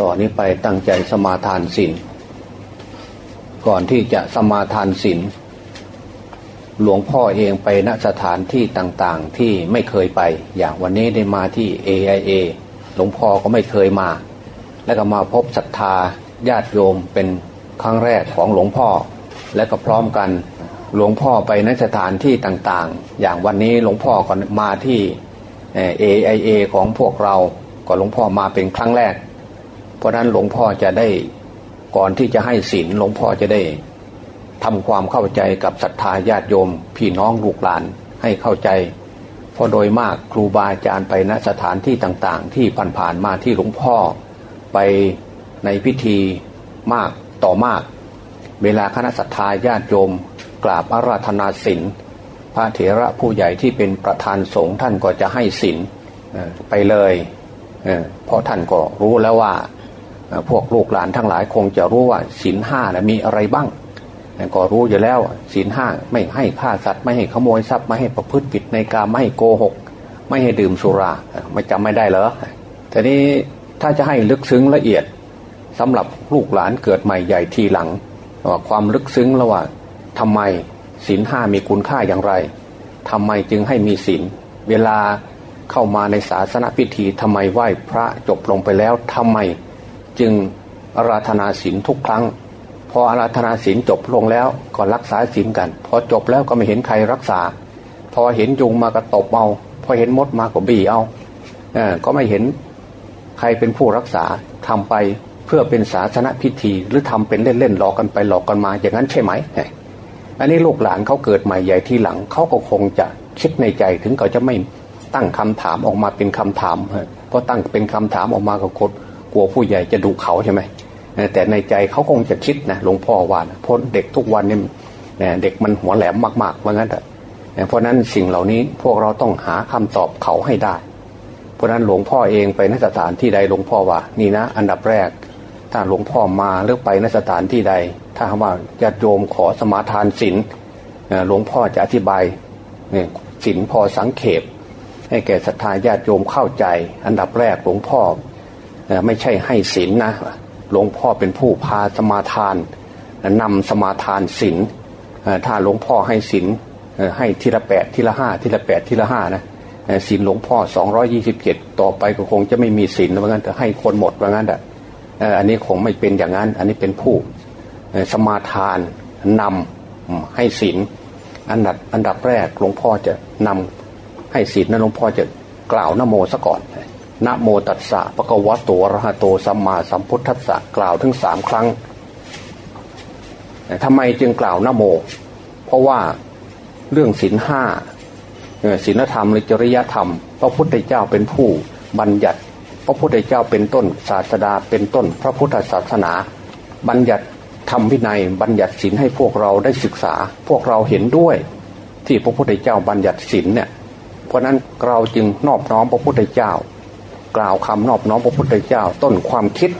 ต่อนนี้ไปตั้งใจสมาทานศีลก่อนที่จะสมาทานศีลหลวงพ่อเองไปณสถานที่ต่างๆที่ไม่เคยไป อย่างวันนี้ได้มาที่ AIA หลวงพ่อก็ไม่เคยมา แล้วก็มาพบศรัทธาญาติโยมเป็นครั้งแรกของหลวงพ่อ และก็พร้อมกันหลวงพ่อไปณสถานที่ต่างๆ อย่างวันนี้หลวงพ่อก็มาที่เอไอเอของพวกเราก็หลวงพ่อมาเป็นครั้งแรก เพราะนั้นหลวงพ่อจะได้ก่อนที่จะให้ศีลหลวงพ่อจะได้ทำความเข้าใจกับศรัทธาญาติโยม พี่น้องลูกหลานให้เข้าใจ เพราะโดยมากครูบาอาจารย์ไปณสถานที่ต่างๆ ที่ผ่านๆมาที่หลวงพ่อไปในพิธีมากต่อมาก เวลาคณะศรัทธาญาติโยม กราบอาราธนาศีลพระเถระผู้ใหญ่ที่เป็นประธานสงฆ์ท่านก็จะให้ศีลไปเลยเพราะท่านก็รู้แล้วว่า พวกลูกหลานทั้งหลายคงจะรู้ว่าศีลห้านะมีอะไรบ้างก็รู้อยู่แล้วศีลห้าไม่ให้ฆ่าสัตว์ไม่ให้ขโมยทรัพย์ไม่ให้ประพฤติผิดในการไม่ให้โกหก ไม่ให้ดื่มสุราไม่จำไม่ได้เหรอแต่นี้ถ้าจะให้ลึกซึ้งละเอียดสำหรับลูกหลานเกิดใหม่ใหญ่ทีหลังว่าความลึกซึ้งแล้วว่าทำไมศีลห้ามีคุณค่าอย่างไรทำไมจึงให้มีศีลเวลาเข้ามาในศาสนพิธีทำไมไหว้พระจบลงไปแล้วทำไม จึงอาราธนาศีลทุกครั้ง พออาราธนาศีลจบลงแล้วก็รักษาศีลกัน พอจบแล้วก็ไม่เห็นใครรักษา พอเห็นยุงมากระตบเอา พอเห็นมดมาก็บีเอาเออก็ไม่เห็นใครเป็นผู้รักษาทำไปเพื่อเป็นศาสนพิธีหรือทำเป็นเล่นๆหลอกกันไปหลอกกันมาอย่างนั้นใช่ไหมอันนี้ลูกหลานเขาเกิดใหม่ใหญ่ที่หลังเขาก็คงจะคิดในใจถึงเขาจะไม่ตั้งคำถามออกมาเป็นคำถามเพราะตั้งเป็นคำถามออกมาก็กด กลัวผู้ใหญ่จะดุเขาใช่ไหมแต่ในใจเขาคงจะคิดนะหลวงพ่อว่าเพราะเด็กทุกวันนี่เด็กมันหัวแหลมมากๆว่างั้นเพราะนั้นสิ่งเหล่านี้พวกเราต้องหาคำตอบเขาให้ได้ เพราะนั้นหลวงพ่อเองไปนสถานที่ใดหลวงพ่อว่า นี่นะ อันดับแรก ถ้าหลวงพ่อมาหรือไปนสถานที่ใด ถ้าว่าญาติโยมขอสมาทานศีลหลวงพ่อจะอธิบายศีลพอสังเขปให้แก่ศรัทธาญาติโยมเข้าใจ อันดับแรกหลวงพ่อ ไม่ใช่ให้ศีลนนะหลวงพ่อเป็นผู้พาสมาทานนำสมาทานศีลถ้าหลวงพ่อให้ศีลให้ทีละแปดทีละห้าทีละแปดทีละห้านะศีลหลวงพ่อสองร้อยี่สิบเจ็ดต่อไปก็คงจะไม่มีศีลว่างั้นจะให้คนหมดว่างั้นอะอันนี้คงไม่เป็นอย่างนั้น อันนี้เป็นผู้สมาทานนำให้ศีลอันดับอันดับแรกหลวงพ่อจะนำให้ศีลนะหลวงพ่อจะกล่าวนโมซะก่อน นะโมตัสสะปะกวะโตระหะโตสัมมาสัมพุทธัสสะกล่าวถึงสามครั้งทำไมจึงกล่าวนโม เพราะว่าเรื่องศีลห้าศีลธรรมหรือจริยธรรม พระพุทธเจ้าเป็นผู้บัญญัติ พระพุทธเจ้าเป็นต้นศาสดาเป็นต้น พระพุทธศาสนา บัญญัติธรรมวินัย บัญญัติศีลให้พวกเราได้ศึกษา พวกเราเห็นด้วย ที่พระพุทธเจ้าบัญญัติศีลเนี่ยเพราะนั้นเราจึงนอบน้อมพระพุทธเจ้า กล่าวคำนอบน้อมพระพุทธเจ้า ต้นความคิด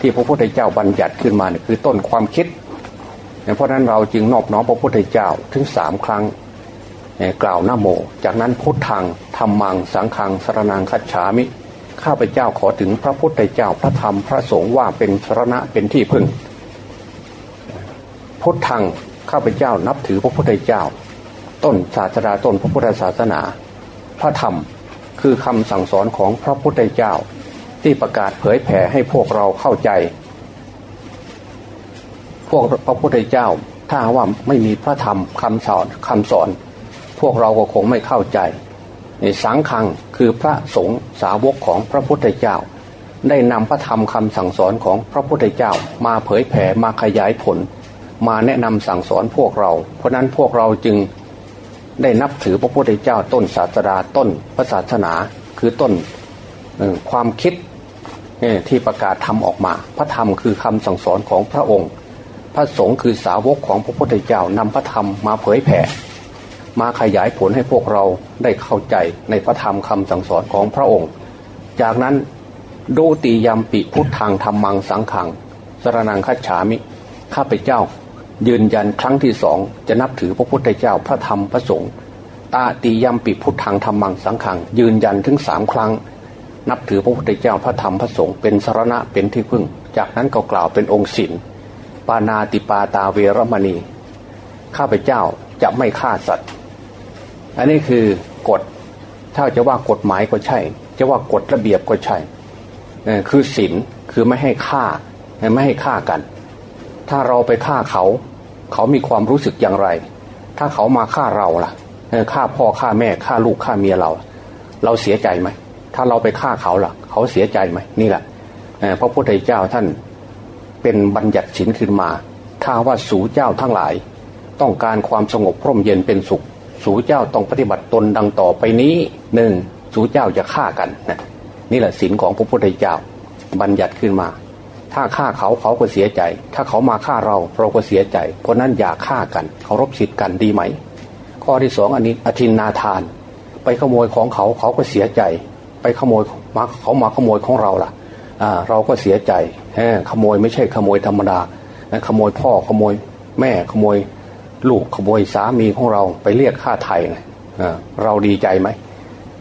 ที่พระพุทธเจ้าบัญญัติขึ้นมาเนี่ยคือต้นความคิด เพราะนั้นเราจึงนอบน้อมพระพุทธเจ้าถึงสามครั้งกล่าวหน้าโม จากนั้นพุทธังธรรมังสังขังสรนังคัจฉามิ ข้าพเจ้าขอถึงพระพุทธเจ้าพระธรรมพระสงฆ์ว่าเป็นสรณะเป็นที่พึ่ง พุทธังข้าพเจ้านับถือพระพุทธเจ้า ต้นศาสดาต้นพระพุทธศาสนา พระธรรม คือคำสั่งสอนของพระพุทธเจ้า ที่ประกาศเผยแผ่ให้พวกเราเข้าใจ พวกพระพุทธเจ้าถ้าว่าไม่มีพระธรรมคำสอนคำสอน พวกเราก็คงไม่เข้าใจในสังขังคือพระสงฆ์สาวกของพระพุทธเจ้า ได้นำพระธรรมคำสั่งสอนของพระพุทธเจ้า มาเผยแผ่มาขยายผล มาแนะนำสั่งสอนพวกเรา เพราะนั้นพวกเราจึง ได้นับถือพระพุทธเจ้าต้นศาสดาต้นพระศาสนาคือต้นความคิดที่ประกาศทำออกมา พระธรรมคือคำสั่งสอนของพระองค์ พระสงฆ์คือสาวกของพระพุทธเจ้านำพระธรรมมาเผยแผ่ มาขยายผลให้พวกเราได้เข้าใจในพระธรรมคำสั่งสอนของพระองค์ จากนั้นดูติยามปิพุทธังธรรมังสังขังสรนังคัจฉามิ ข้าพเจ้า ยืนยันครั้งที่สองจะนับถือพระพุทธเจ้าพระธรรมพระสงฆ์ตาตียมปิพุทธังธรรมังสังขัง ยืนยันถึงสามครั้ง นับถือพระพุทธเจ้าพระธรรมพระสงฆ์เป็นสารณะเป็นที่พึ่ง จากนั้นก็กล่าวเป็นองค์ศีลปานาติปาตาเวรมณี ข้าพเจ้าจะไม่ฆ่าสัตว์ อันนี้คือกฎถ้าจะว่ากฎหมายก็ใช่ จะว่ากฎระเบียบก็ใช่ คือศีลคือไม่ให้ฆ่าไม่ให้ฆ่ากัน ถ้าเราไปฆ่าเขา เขามีความรู้สึกอย่างไร ถ้าเขามาฆ่าเราล่ะฆ่าพ่อฆ่าแม่ฆ่าลูกฆ่าเมียเรา เราเสียใจไหมถ้าเราไปฆ่าเขาล่ะ เขาเสียใจไหมนี่แหละพระพุทธเจ้าท่านเป็นบัญญัติศีลขึ้นมา ถ้าว่าสูเจ้าทั้งหลาย ต้องการความสงบพร่มเย็นเป็นสุข สูเจ้าต้องปฏิบัติตนดังต่อไปนี้หนึ่งสูเจ้าจะฆ่ากันนะนี่แหละศีลของพระพุทธเจ้า บัญญัติขึ้นมา ถ้าฆ่าเขาเขาก็เสียใจ ถ้าเขามาฆ่าเราเราก็เสียใจ เพราะนั้นอย่าฆ่ากันเคารพสิทธิ์กันดีไหม ข้อที่สองอันนี้อธินนาทาน ไปขโมยของเขาเขาก็เสียใจ ไปขโมยมาเขามาขโมยของเราล่ะเราก็เสียใจขโมยไม่ใช่ขโมยธรรมดาขโมยพ่อขโมยแม่ขโมยลูกขโมยสามีของเราไปเรียกค่าไทยเราดีใจไหม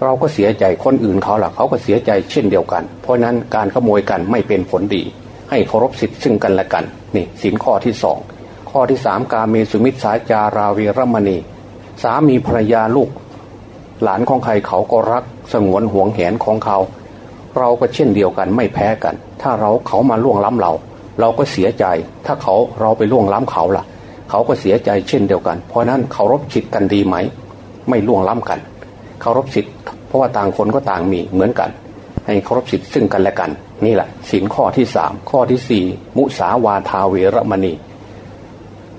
เราก็เสียใจคนอื่นเขาล่ะเขาก็เสียใจเช่นเดียวกัน เพราะนั้นการขโมยกันไม่เป็นผลดี ให้เคารพสิทธิ์ซึ่งกันและกันนี่สินข้อที่สองข้อที่สามกาเมสุมิตสาจาราวีรมณี สามีภรรยาลูก หลานของใครเขาก็รักสงวนห่วงแหนของเขา เราก็เช่นเดียวกันไม่แพ้กัน ถ้าเราเขามาล่วงล้ำเรา เราก็เสียใจ ถ้าเขาเราไปล่วงล้ำเขาล่ะ เขาก็เสียใจเช่นเดียวกัน เพราะนั้นเคารพสิทธิ์กันดีไหม ไม่ล่วงล้ำกันเคารพสิทธิ์เพราะว่าต่างคนก็ต่างมีเหมือนกัน ให้เคารพสิทธิ์ซึ่งกันและกัน นี่แหละสินข้อที่สามข้อที่สี่มุสาวาทาเวรมณี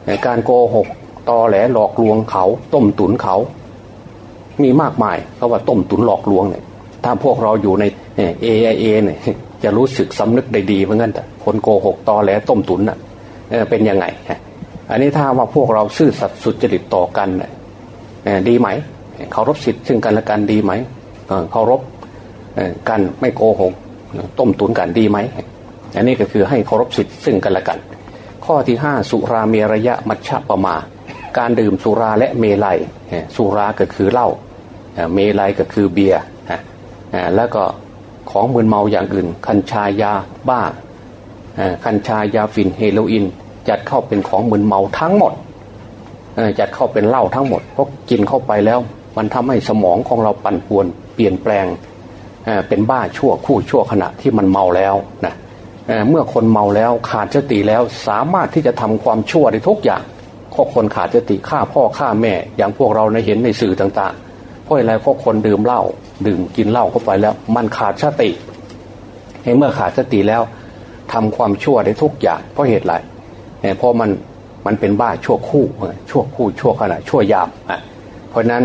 ในการโกหกตอแหลหลอกลวงเขา ต้มตุนเขา มีมากมายเขาว่าต้มตุนหลอกลวงเนี่ยถ้าพวกเราอยู่ในเอไอเอเนี่ยจะรู้สึกสำนึกได้ดีเหมือนกันแต่คนโกหกตอแหลต้มตุนน่ะเป็นยังไงอันนี้ถ้าว่าพวกเราซื่อสัตย์สุจริตต่อกันดีไหมเคารพสิทธิ์ซึ่งกันและกันดีไหมเคารพกันไม่โกหก ต้มตุนกันดีไหมอันนี้ก็คือให้เคารพสิทธิ์ซึ่งกันและกัน ข้อที่ห้าสุราเมรยะมัชฌะปมา การดื่มสุราและเมลัยสุราก็คือเหล้าเมลัยก็คือเบียร์แล้วก็ของมึนเมาอย่างอื่น คัญชายาบ้าคัญชายาฟินเฮโรอีนจัดเข้าเป็นของมึนเมาทั้งหมดจัดเข้าเป็นเหล้าทั้งหมดเพราะกินเข้าไปแล้ว มันทำให้สมองของเราปั่นป่วนเปลี่ยนแปลง เป็นบ้าชั่วคู่ชั่วขณะที่มันเมาแล้วนะเมื่อคนเมาแล้วขาดสติแล้วสามารถที่จะทำความชั่วได้ทุกอย่างข้อคนขาดสติฆ่าพ่อฆ่าแม่ อย่างพวกเราในเห็นในสื่อต่างๆ เพราะอะไรเพราะคนดื่มเหล้าดื่มกินเหล้าเข้าไปแล้ว มันขาดสติเมื่อขาดสติแล้วทำความชั่วได้ทุกอย่างเพราะเหตุไรเพราะมันมันเป็นบ้าชั่วคู่ชั่วคู่ชั่วขณะชั่วยามเพราะนั้น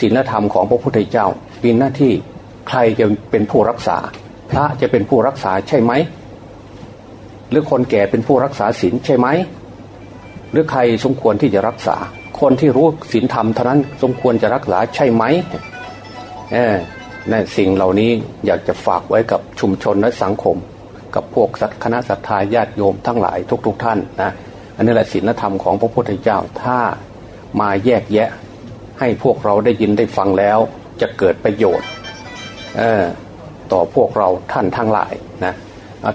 ศีลธรรมของพระพุทธเจ้ามีหน้าที่ ใครจะเป็นผู้รักษา พระจะเป็นผู้รักษาใช่ไหม หรือคนแก่เป็นผู้รักษาศีลใช่ไหม หรือใครสมควรที่จะรักษา คนที่รู้ศีลธรรมเท่านั้นสมควรจะรักษาใช่ไหมเออนั่นสิ่งเหล่านี้อยากจะฝากไว้กับชุมชนและสังคม กับพวกคณะสัตยาญาติโยมทั้งหลายทุก ๆทท่านนะอันนี้แหละศีลธรรมของพระพุทธเจ้าถ้ามาแยกแยะ ให้พวกเราได้ยินได้ฟังแล้วจะเกิดประโยชน์ ต่อพวกเราท่านทั้งหลายนะ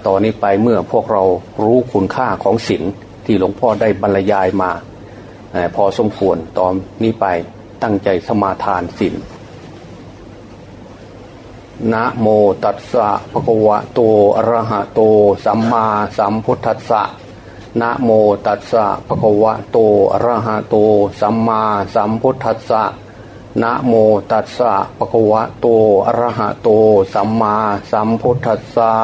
ต่อนนี้ไปเมื่อพวกเรารู้คุณค่าของศีลที่หลวงพ่อได้บรรยายมาพอสมควรตอนนี้ไปตั้งใจสมาทานศีลนะโมตัสสะภะคะวะโตอะระหะโต สัมมาสัมพุทธัสสะนะโมตัสสะภะคะวะโตอะระหะโต สัมมาสัมพุทธัสสะ นะโมตัสสะภะคะวะโตอะระหะโต สัมมาสัมพุทธัสสะ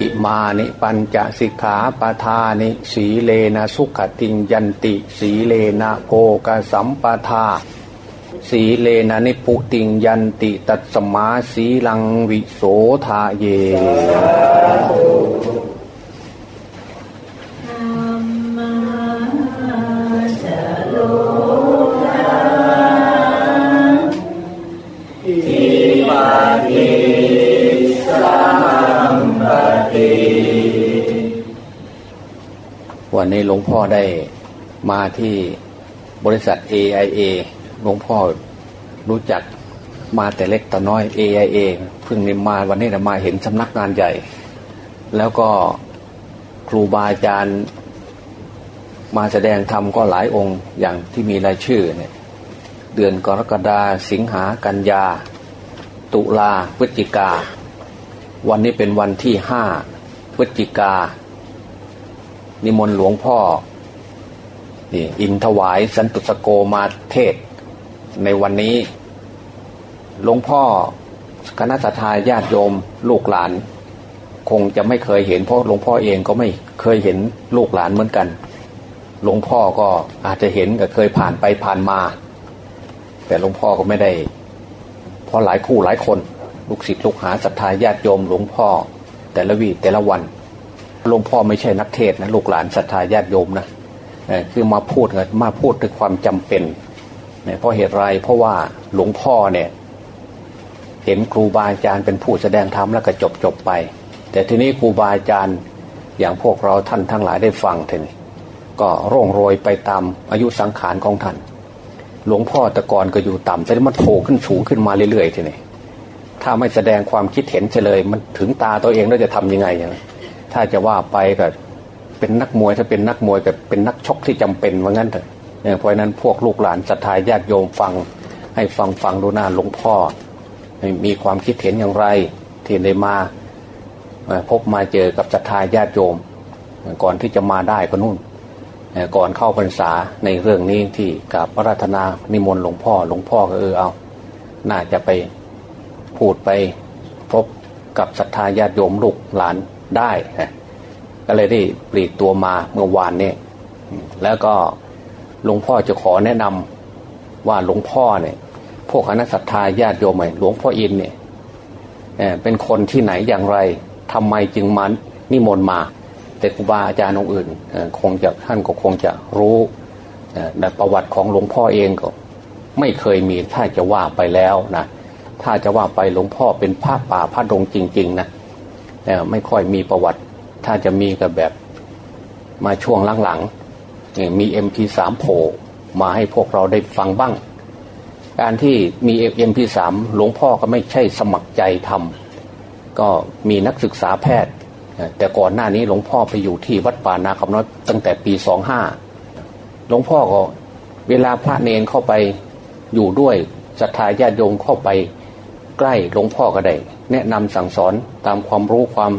อิมานิปัญจสิกขาปทานิสีเลนะสุขติยันติ สีเลนะโภกสัมปทา สีเลนะนิพุติยันติ ตัสมาสีลังวิโสทาเย นนี้หลวงพ่อได้มาที่บริษัท AIA หลวงพ่อรู้จักมาแต่เล็กแต่น้อย AIA เพิ่งนมาวันนี้นะมาเห็นสำนักงานใหญ่ แล้วก็ครูบาอาจารย์มาแสดงธรรมก็หลายองค์อย่างที่มีรายชื่อเนี่ยเดือนกรกฎาสิงหากันยา ตุลาพฤศจิกา วันนี้เป็นวันที่ห้าพฤศจิกา นิมนต์หลวงพ่อนี่อินถวายสันตุสโกมาเทศ ในวันนี้หลวงพ่อคณะสัตยาญาติโยมลูกหลาน คงจะไม่เคยเห็นเพราะหลวงพ่อเองก็ไม่เคยเห็นลูกหลานเหมือนกัน หลวงพ่อก็อาจจะเห็นก็เคยผ่านไปผ่านมา แต่หลวงพ่อก็ไม่ได้เพราะหลายคู่หลายคน ลูกศิษย์ลูกหาศรัทธาญาติโยมหลวงพ่อ แต่ละวีแต่ละวัน หลวงพ่อไม่ใช่นักเทศนะลูกหลานศรัทธาญาติโยมนะคือมาพูดมาพูดถึงความจำเป็นเพราะเหตุไรเพราะว่าหลวงพ่อเนี่ย เห็นครูบาอาจารย์เป็นผู้แสดงธรรมแล้วก็จบจบไป แต่ทีนี้ครูบาอาจารย์อย่างพวกเราท่านทั้งหลายได้ฟังทีนี้ก็ร่องโรยไปตามอายุสังขารของท่าน หลวงพ่อตะกอนก็อยู่ต่ำแต่มันโผล่ขึ้นสูงขึ้นมาเรื่อยๆทีนี้ถ้าไม่แสดงความคิดเห็นเฉลยมันถึงตาตัวเองแล้วจะทํำยังไงอย่าง ถ้าจะว่าไปก็เป็นนักมวยถ้าเป็นนักมวยก็เป็นนักชกที่จำเป็นว่างั้นเถอะเพราะนั้นพวกลูกหลานศรัทธาญาติโยมฟัง ให้ฟังฟังดูหน้าหลวงพ่อ มีความคิดเห็นอย่างไรที่ได้มาพบมาเจอกับศรัทธาญาติโยม ก่อนที่จะมาได้ก็นู่นก่อนเข้าพรรษาในเรื่องนี้ที่กับพระราธนานิมนต์หลวงพ่อหลวงพ่อก็เออเอา น่าจะไปพูดไปพบกับศรัทธาญาติโยมลูกหลาน ได้ก็เลยได้ปลีกตัวมาเมื่อวานนี้แล้วก็หลวงพ่อจะขอแนะนำว่าหลวงพ่อเนี่ย พวกคณะศรัทธาญาติโยมใหม่หลวงพ่ออินเนี่ยเป็นคนที่ไหนอย่างไรทำไมจึงมันนิมนต์มา แต่ครูบาอาจารย์องค์อื่นคงจะท่านก็คงจะรู้ในประวัติของหลวงพ่อเองก็ ไม่เคยมีถ้าจะว่าไปแล้วนะถ้าจะว่าไปหลวงพ่อเป็นพระป่าพระดงจริง ๆ นะ ไม่ค่อยมีประวัติ ถ้าจะมีก็แบบมาช่วงหลังๆมีเอ็มพีสามโผล่มาให้พวกเราได้ฟังบ้าง การที่มีเอ็มพีสามหลวงพ่อก็ไม่ใช่สมัครใจทำก็มีนักศึกษาแพทย์ แต่ก่อนหน้านี้หลวงพ่อไปอยู่ที่วัดป่านาคำน้อยตั้งแต่ปีสองห้าหลวงพ่อก็เวลาพระเนนเข้าไปอยู่ด้วยศรัทธาญาติโยมเข้าไป ใกล้หลวงพ่อก็ได้แนะนำสั่งสอนตามความรู้ความ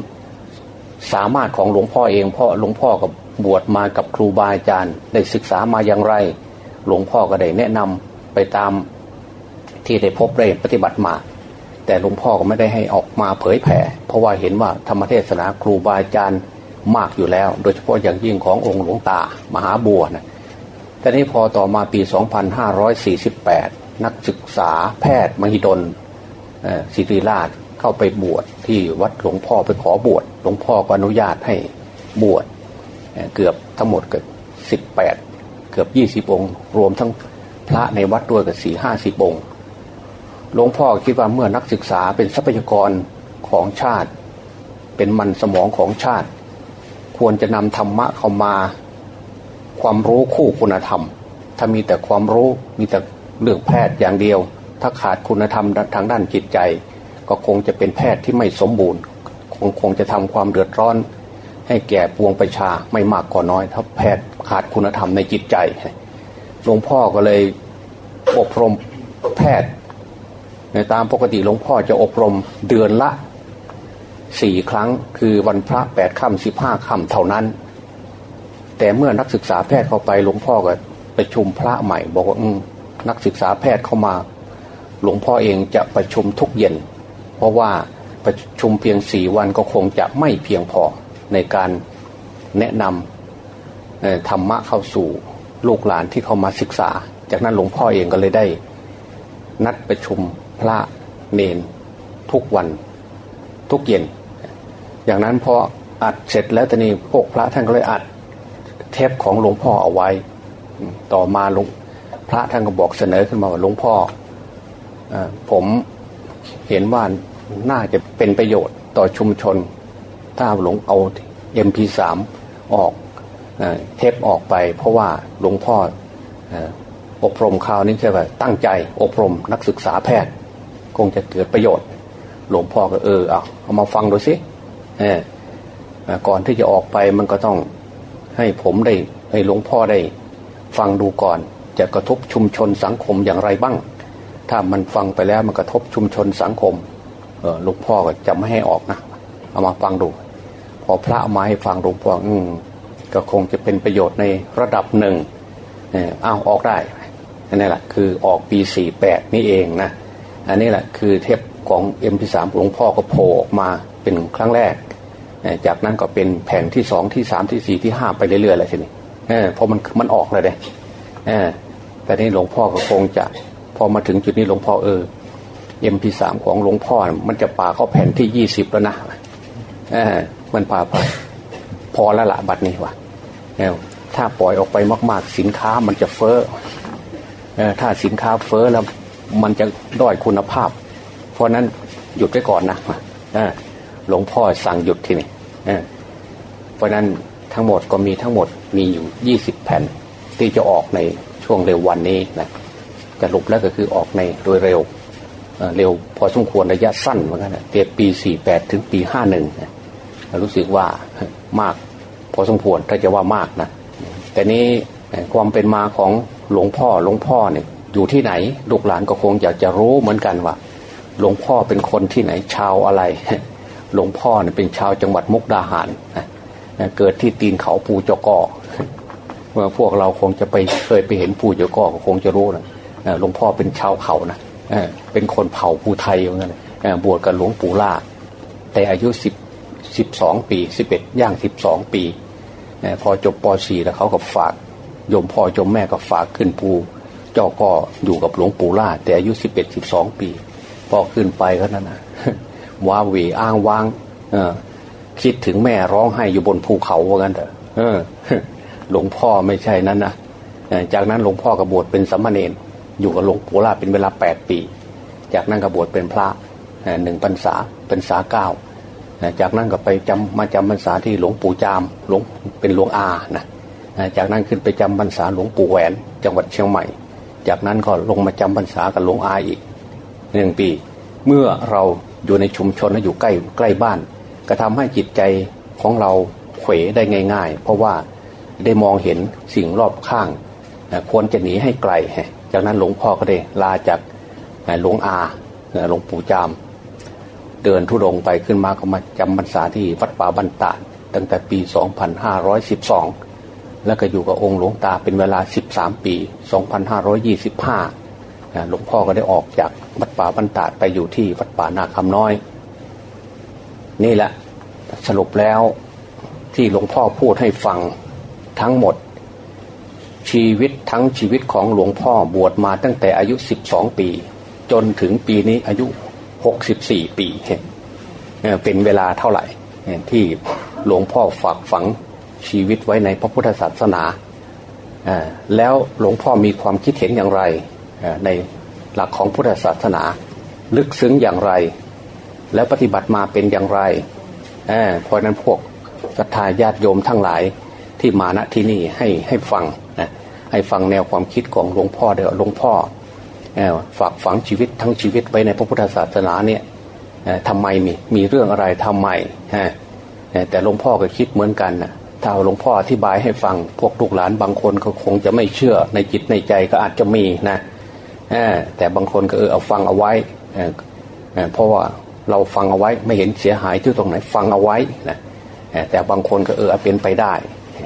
สามารถของหลวงพ่อเองเพราะหลวงพ่อกับบวชมากับครูบาอาจารย์ได้ศึกษามาอย่างไร หลวงพ่อก็ได้แนะนำไปตามที่ได้พบได้ปฏิบัติมา แต่หลวงพ่อก็ไม่ได้ให้ออกมาเผยแผ่ เพราะว่าเห็นว่าธรรมเทศนาครูบาอาจารย์มากอยู่แล้ว โดยเฉพาะอย่างยิ่งขององค์หลวงตามหาบัวนะแต่นี้พอต่อมาปี 2548 นักศึกษาแพทย์มหิดล ศิริราชเข้าไปบวชที่วัดหลวงพ่อไปขอบวชหลวงพ่อก็อนุญาตให้บวชเกือบทั้งหมดเกือบสิบแปดเกือบยี่สิบองค์ รวมทั้งพระในวัดด้วยกับสี่ห้าสิบองค์หลวงพ่อคิดว่าเมื่อนักศึกษาเป็นทรัพยากรของชาติ เป็นมันสมองของชาติ ควรจะนำธรรมะเข้ามา ความรู้คู่คุณธรรม ถ้ามีแต่ความรู้มีแต่เรื่องแพทย์อย่างเดียว ถ้าขาดคุณธรรมทางด้านจิตใจ ก็คงจะเป็นแพทย์ที่ไม่สมบูรณ์ คงคงจะทำความเดือดร้อน ให้แก่ปวงประชาไม่มากก็น้อย ถ้าแพทย์ขาดคุณธรรมในจิตใจหลวงพ่อก็เลยอบรมแพทย์ ในตามปกติหลวงพ่อจะอบรมเดือนละสี่ครั้งคือวันพระแปดค่ำสิบห้าค่ำเท่านั้น แต่เมื่อนักศึกษาแพทย์เข้าไปหลวงพ่อก็ไปชุมพระใหม่ บอกว่านักศึกษาแพทย์เข้ามา หลวงพ่อเองจะประชุมทุกเย็น เพราะว่าประชุมเพียงสี่วันก็คงจะไม่เพียงพอในการแนะนำธรรมะเข้าสู่ลูกหลานที่เข้ามาศึกษา จากนั้นหลวงพ่อเองก็เลยได้ นัดประชุมพระเนนทุกวันทุกเย็น อย่างนั้นพออัดเสร็จแล้วตอนนี้พวกพระท่านก็เลยอัดเทปของหลวงพ่อเอาไว้ ต่อมาหลวงพระท่านก็บอกเสนอขึ้นมาว่าหลวงพ่ออ ผมเห็นว่าน่าจะเป็นประโยชน์ต่อชุมชน ถ้าหลวงเอาเอ็มพีสามออกเทปออกไป เพราะว่าหลวงพ่ออบรมคราวนี้ใช่ไหมตั้งใจอบรมนักศึกษาแพทย์ คงจะเกิดประโยชน์ หลวงพ่อก็เออเอาเอามาฟังดูสิก่อนที่จะออกไปมันก็ต้องให้ผมได้ให้หลวงพ่อได้ ฟังดูก่อนจะกระทบชุมชนสังคมอย่างไรบ้าง ถ้ามันฟังไปแล้วมันกระทบชุมชนสังคมเออหลวงพ่อก็จะไม่ให้ออกนะเอามาฟังดู พอพระมาให้ฟังหลวงพ่ออืมก็คงจะเป็นประโยชน์ในระดับหนึ่งเอออ้าวออกได้นี่แหละคือออกปีสี่แปดนี่เองนะอันนี้แหละคือเทปของเอ็มพีสามหลวงพ่อก็โผล่ออกมาเป็นครั้งแรก จากนั้นก็เป็นแผงที่สองที่สามที่สี่ที่ห้าไปเรื่อยๆเลยทีนี้เพราะมันมันออกเลยเด้แต่นี่หลวงพ่อก็คงจะ พอมาถึงจุดนี้หลวงพ่อเออเอ็มพีสามของหลวงพ่อ มันจะป่าเข้าแผ่นที่ยี่สิบแล้วนะมันป่าไป พอแล้วละบัดนี้วะถ้าปล่อยออกไปมาก ๆ สินค้ามันจะเฟ้อถ้าสินค้าเฟ้อแล้ว มันจะด้อยคุณภาพ เพราะนั้นหยุดไว้ก่อนนะหลวงพ่อสั่งหยุดทีนี้เพราะนั้นทั้งหมดก็มีทั้งหมดมีอยู่ยี่สิบแผ่นที่จะออกในช่วงเร็ววันนี้นะ จะลุปแล้วก็คือออกในโดยเร็วเร็วพอสมควรระยะสั้นเหมือนกันเตียปีสี่แปดถึงปีห้าหนึ่งรู้สึกว่ามาก พอสมควรถ้าจะว่ามากนะแต่นี้ความเป็นมาของหลวงพ่อหลวงพ่อเนี่ยอยู่ที่ไหนลูกหลานก็คงอยากจะรู้เหมือนกันว่า หลวงพ่อเป็นคนที่ไหนชาวอะไร หลวงพ่อเนี่ยเป็นชาวจังหวัดมุกดาหารเกิดที่ตีนเขาปูจกอเมื่อพวกเราคงจะไปเคยไปเห็นปูจกอก็คงจะรู้นะ หลวงพ่อเป็นชาวเขานะเป็นคนเผ่าภูไทยเหมือนกันบวชกับหลวงปู่ล่า แต่อายุสิบสิบสองปีสิบเอ็ดย่างสิบสองปี พอจบป .4 แล้วเขาก็ฝากโยมพ่อโยมแม่ก็ฝากขึ้นภูเจ้าก็อยู่กับหลวงปู่ล่า แต่อายุสิบเอ็ดสิบสองปี พอขึ้นไปก็นั่นนะว้าเวอ้างว้างอคิดถึงแม่ร้องไห้อยู่บนภูเขาว่ากันเถอะหลวงพ่อไม่ใช่นั้นนะจากนั้นหลวงพ่อกบวชเป็นสัมมาเนน อยู่กับหลวงปู่ล่าเป็นเวลาแปดปี จากนั้นกบวชเป็นพระหนึ่งพรรษาเป็นสาเก้าจากนั้นก็ไปจำมาจำพรรษาที่หลวงปู่จามหลวงเป็นหลวงอานะจากนั้นขึ้นไปจำพรรษาหลวงปู่แหวน จังหวัดเชียงใหม่ จากนั้นก็ลงมาจำพรรษากับหลวงอาอีกหนึ่งปี เมื่อเราอยู่ในชุมชนและอยู่ใกล้ใกล้บ้าน ก็ทำให้จิตใจของเราเขวได้ง่าย ๆ เพราะว่าได้มองเห็นสิ่งรอบข้าง ควรจะหนีให้ไกล จากนั้นหลวงพ่อก็ได้ลาจากหลวงอาหลวงปู่จาม เดินทุดงไปขึ้นมาก็มาจำพรรษาที่วัดป่าบันตาตั้งแต่ปี 2512 แล้วก็อยู่กับองค์หลวงตาเป็นเวลา 13 ปี 2525 หลวงพ่อก็ได้ออกจากวัดป่าบันตาไปอยู่ที่วัดป่านาคำน้อย นี่แหละสรุปแล้วที่หลวงพ่อพูดให้ฟังทั้งหมด ชีวิตทั้งชีวิตของหลวงพ่อบวชมาตั้งแต่อายุ 12 ปี จนถึงปีนี้อายุหกสิบสี่ปีเป็นเวลาเท่าไหร่ ที่หลวงพ่อฝากฝังชีวิตไว้ในพระพุทธศาสนา แล้วหลวงพ่อมีความคิดเห็นอย่างไร ในหลักของพุทธศาสนา ลึกซึ้งอย่างไร แล้วปฏิบัติมาเป็นอย่างไรเพราะนั้นพวกศรัทธาญาติโยมทั้งหลายที่มาณที่นี่ให้ให้ฟัง ให้ฟังแนวความคิดของหลวงพ่อเดี๋ยวหลวงพ่อฝากฝังชีวิตทั้งชีวิตไว้ในพระพุทธศาสนาเนี่ยทำไมมีมีเรื่องอะไรทำไมแต่หลวงพ่อก็คิดเหมือนกันนะถ้าหลวงพ่ออธิบายให้ฟังพวกลูกหลานบางคนก็คงจะไม่เชื่อในจิตในใจก็อาจจะมีนะแต่บางคนก็เออเอาฟังเอาไว้เพราะว่าเราฟังเอาไว้ไม่เห็นเสียหายที่ตรงไหนฟังเอาไว้นะแต่บางคนก็เออเป็นไปได้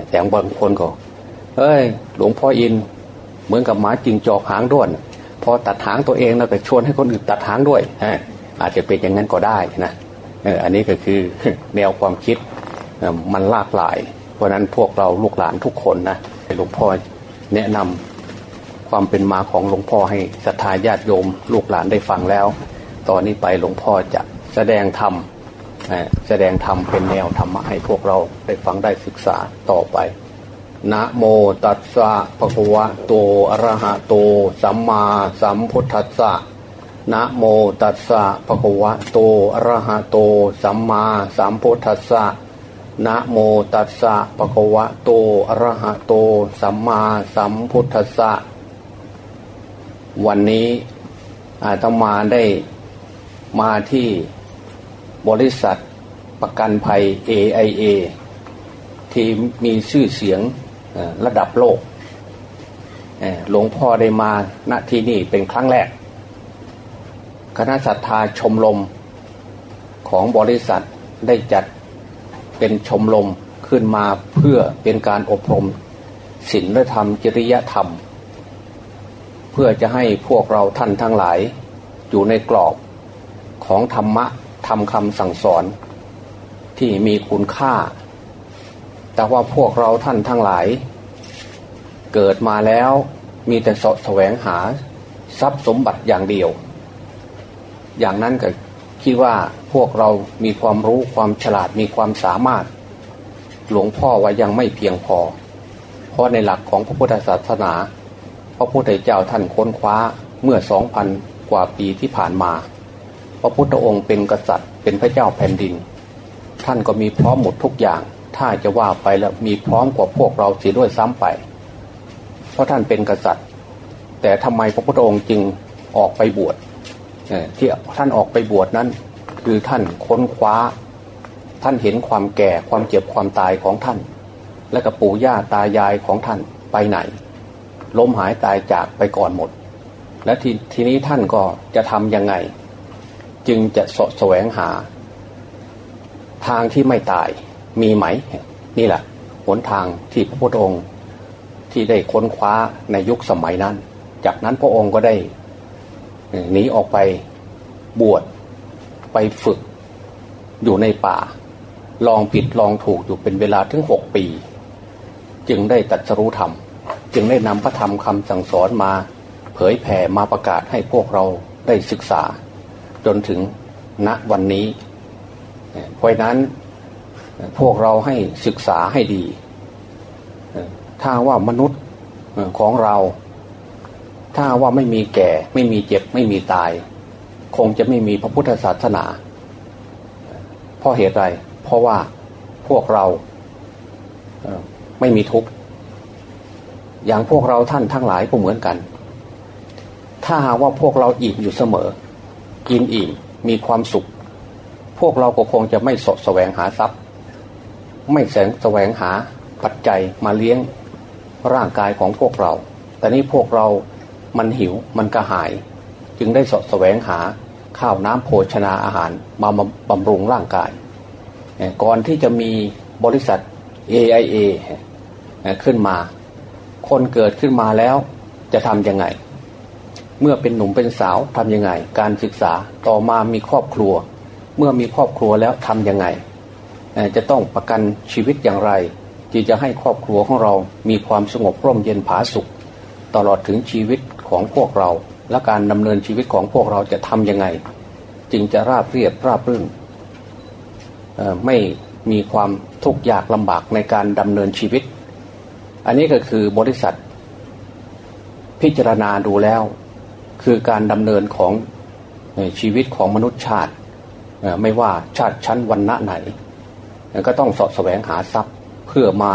แต่บางคนก็ เอ้ย หลวงพ่ออิน เหมือนกับหมาจิงจอกหางด้วน พอตัดหางตัวเองแล้วก็ชวนให้คนอื่นตัดหางด้วยอาจจะเป็นอย่างนั้นก็ได้นะอันนี้ก็คือแนวความคิดมันหลากหลาย เพราะนั้นพวกเราลูกหลานทุกคนนะหลวงพ่อแนะนำความเป็นมาของหลวงพ่อให้ศรัทธาญาติโยม ลูกหลานได้ฟังแล้ว ตอนนี้ไปหลวงพ่อจะแสดงธรรมแสดงธรรมเป็นแนวธรรมะให้พวกเราได้ฟังได้ศึกษาต่อไป นะโมตัสสะภะคะวะโตอะระหะโต สัมมาสัมพุทธัสสะนะโมตัสสะภะคะวะโตอะระหะโต สัมมาสัมพุทธัสสะนะโมตัสสะภะคะวะโตอะระหะโต สัมมาสัมพุทธัสสะวันนี้อาตมาได้มาที่บริษัทประกันภัย AIA ที่มีชื่อเสียง ระดับโลกหลวงพ่อได้มาณที่นี่เป็นครั้งแรก คณะศรัทธาชมรมของบริษัทได้จัดเป็นชมรมขึ้นมาเพื่อเป็นการอบรมศีลธรรมจริยธรรม เพื่อจะให้พวกเราท่านทั้งหลาย อยู่ในกรอบของธรรมะทำคำสั่งสอน ที่มีคุณค่า แต่ว่าพวกเราท่านทั้งหลาย เกิดมาแล้วมีแต่สะแสวงหาทรัพย์สมบัติอย่างเดียว อย่างนั้นก็คิดว่าพวกเรามีความรู้ความฉลาดมีความสามารถ หลวงพ่อว่ายังไม่เพียงพอ เพราะในหลักของพระพุทธศาสนา พระพุทธเจ้าท่านค้นคว้าเมื่อสองพันกว่าปีที่ผ่านมา พระพุทธองค์เป็นกษัตริย์เป็นพระเจ้าแผ่นดิน ท่านก็มีพร้อมหมดทุกอย่าง ถ้าจะว่าไปแล้วมีพร้อมกว่าพวกเราเสียด้วยซ้ำไป เพราะท่านเป็นกษัตริย์ แต่ทำไมพระพุทธองค์จึงออกไปบวชที่ท่านออกไปบวชนั้น คือท่านค้นคว้า ท่านเห็นความแก่ความเจ็บความตายของท่าน และกับปู่ย่าตายายของท่านไปไหนล้มหายตายจากไปก่อนหมด และททีนี้ท่านก็จะทำยังไง จึงจะสะแสวงหา ทางที่ไม่ตาย มีไหม นี่แหละหนทางที่พระพุทธองค์ที่ได้ค้นคว้าในยุคสมัยนั้น จากนั้นพระองค์ก็ได้หนีออกไปบวชไปฝึกอยู่ในป่า ลองผิดลองถูกอยู่เป็นเวลาถึงหกปี จึงได้ตัดสรู้ธรรม จึงได้นำพระธรรมคำสั่งสอนมา เผยแผ่มาประกาศให้พวกเราได้ศึกษา จนถึงณวันนี้ เพราะนั้น พวกเราให้ศึกษาให้ดี ถ้าว่ามนุษย์ของเรา ถ้าว่าไม่มีแก่ ไม่มีเจ็บ ไม่มีตาย คงจะไม่มีพระพุทธศาสนา เพราะเหตุไร เพราะว่าพวกเราไม่มีทุกข์ อย่างพวกเราท่านทั้งหลายก็เหมือนกัน ถ้าหากว่าพวกเราอิ่มอยู่เสมอ กินอิ่มมีความสุข พวกเราก็คงจะไม่สดแสวงหาทรัพย์ ไม่แสงแสวงหาปัจจัยมาเลี้ยงร่างกายของพวกเรา แต่นี้พวกเรามันหิวมันกระหาย จึงได้สดแสวงหาข้าวน้ำโภชนาอาหารมาบำรุงร่างกาย ก่อนที่จะมีบริษัท AIA ขึ้นมา คนเกิดขึ้นมาแล้วจะทำยังไง เมื่อเป็นหนุ่มเป็นสาวทำยังไง การศึกษาต่อมามีครอบครัว เมื่อมีครอบครัวแล้วทำยังไง จะต้องประกันชีวิตอย่างไรที่จะให้ครอบครัวของเรามีความสงบร่มเย็นผาสุข ตลอดถึงชีวิตของพวกเรา และการดำเนินชีวิตของพวกเราจะทำยังไง จึงจะราบเรียบราบรื่นไม่มีความทุกข์ยากลำบากในการดำเนินชีวิต อันนี้ก็คือบริษัท พิจารณาดูแล้ว คือการดำเนินของชีวิตของมนุษย์ชาติ ไม่ว่าชาติชั้นวันณะไหน ก็ต้องสอบแสวงหาทรัพย์เพื่อมา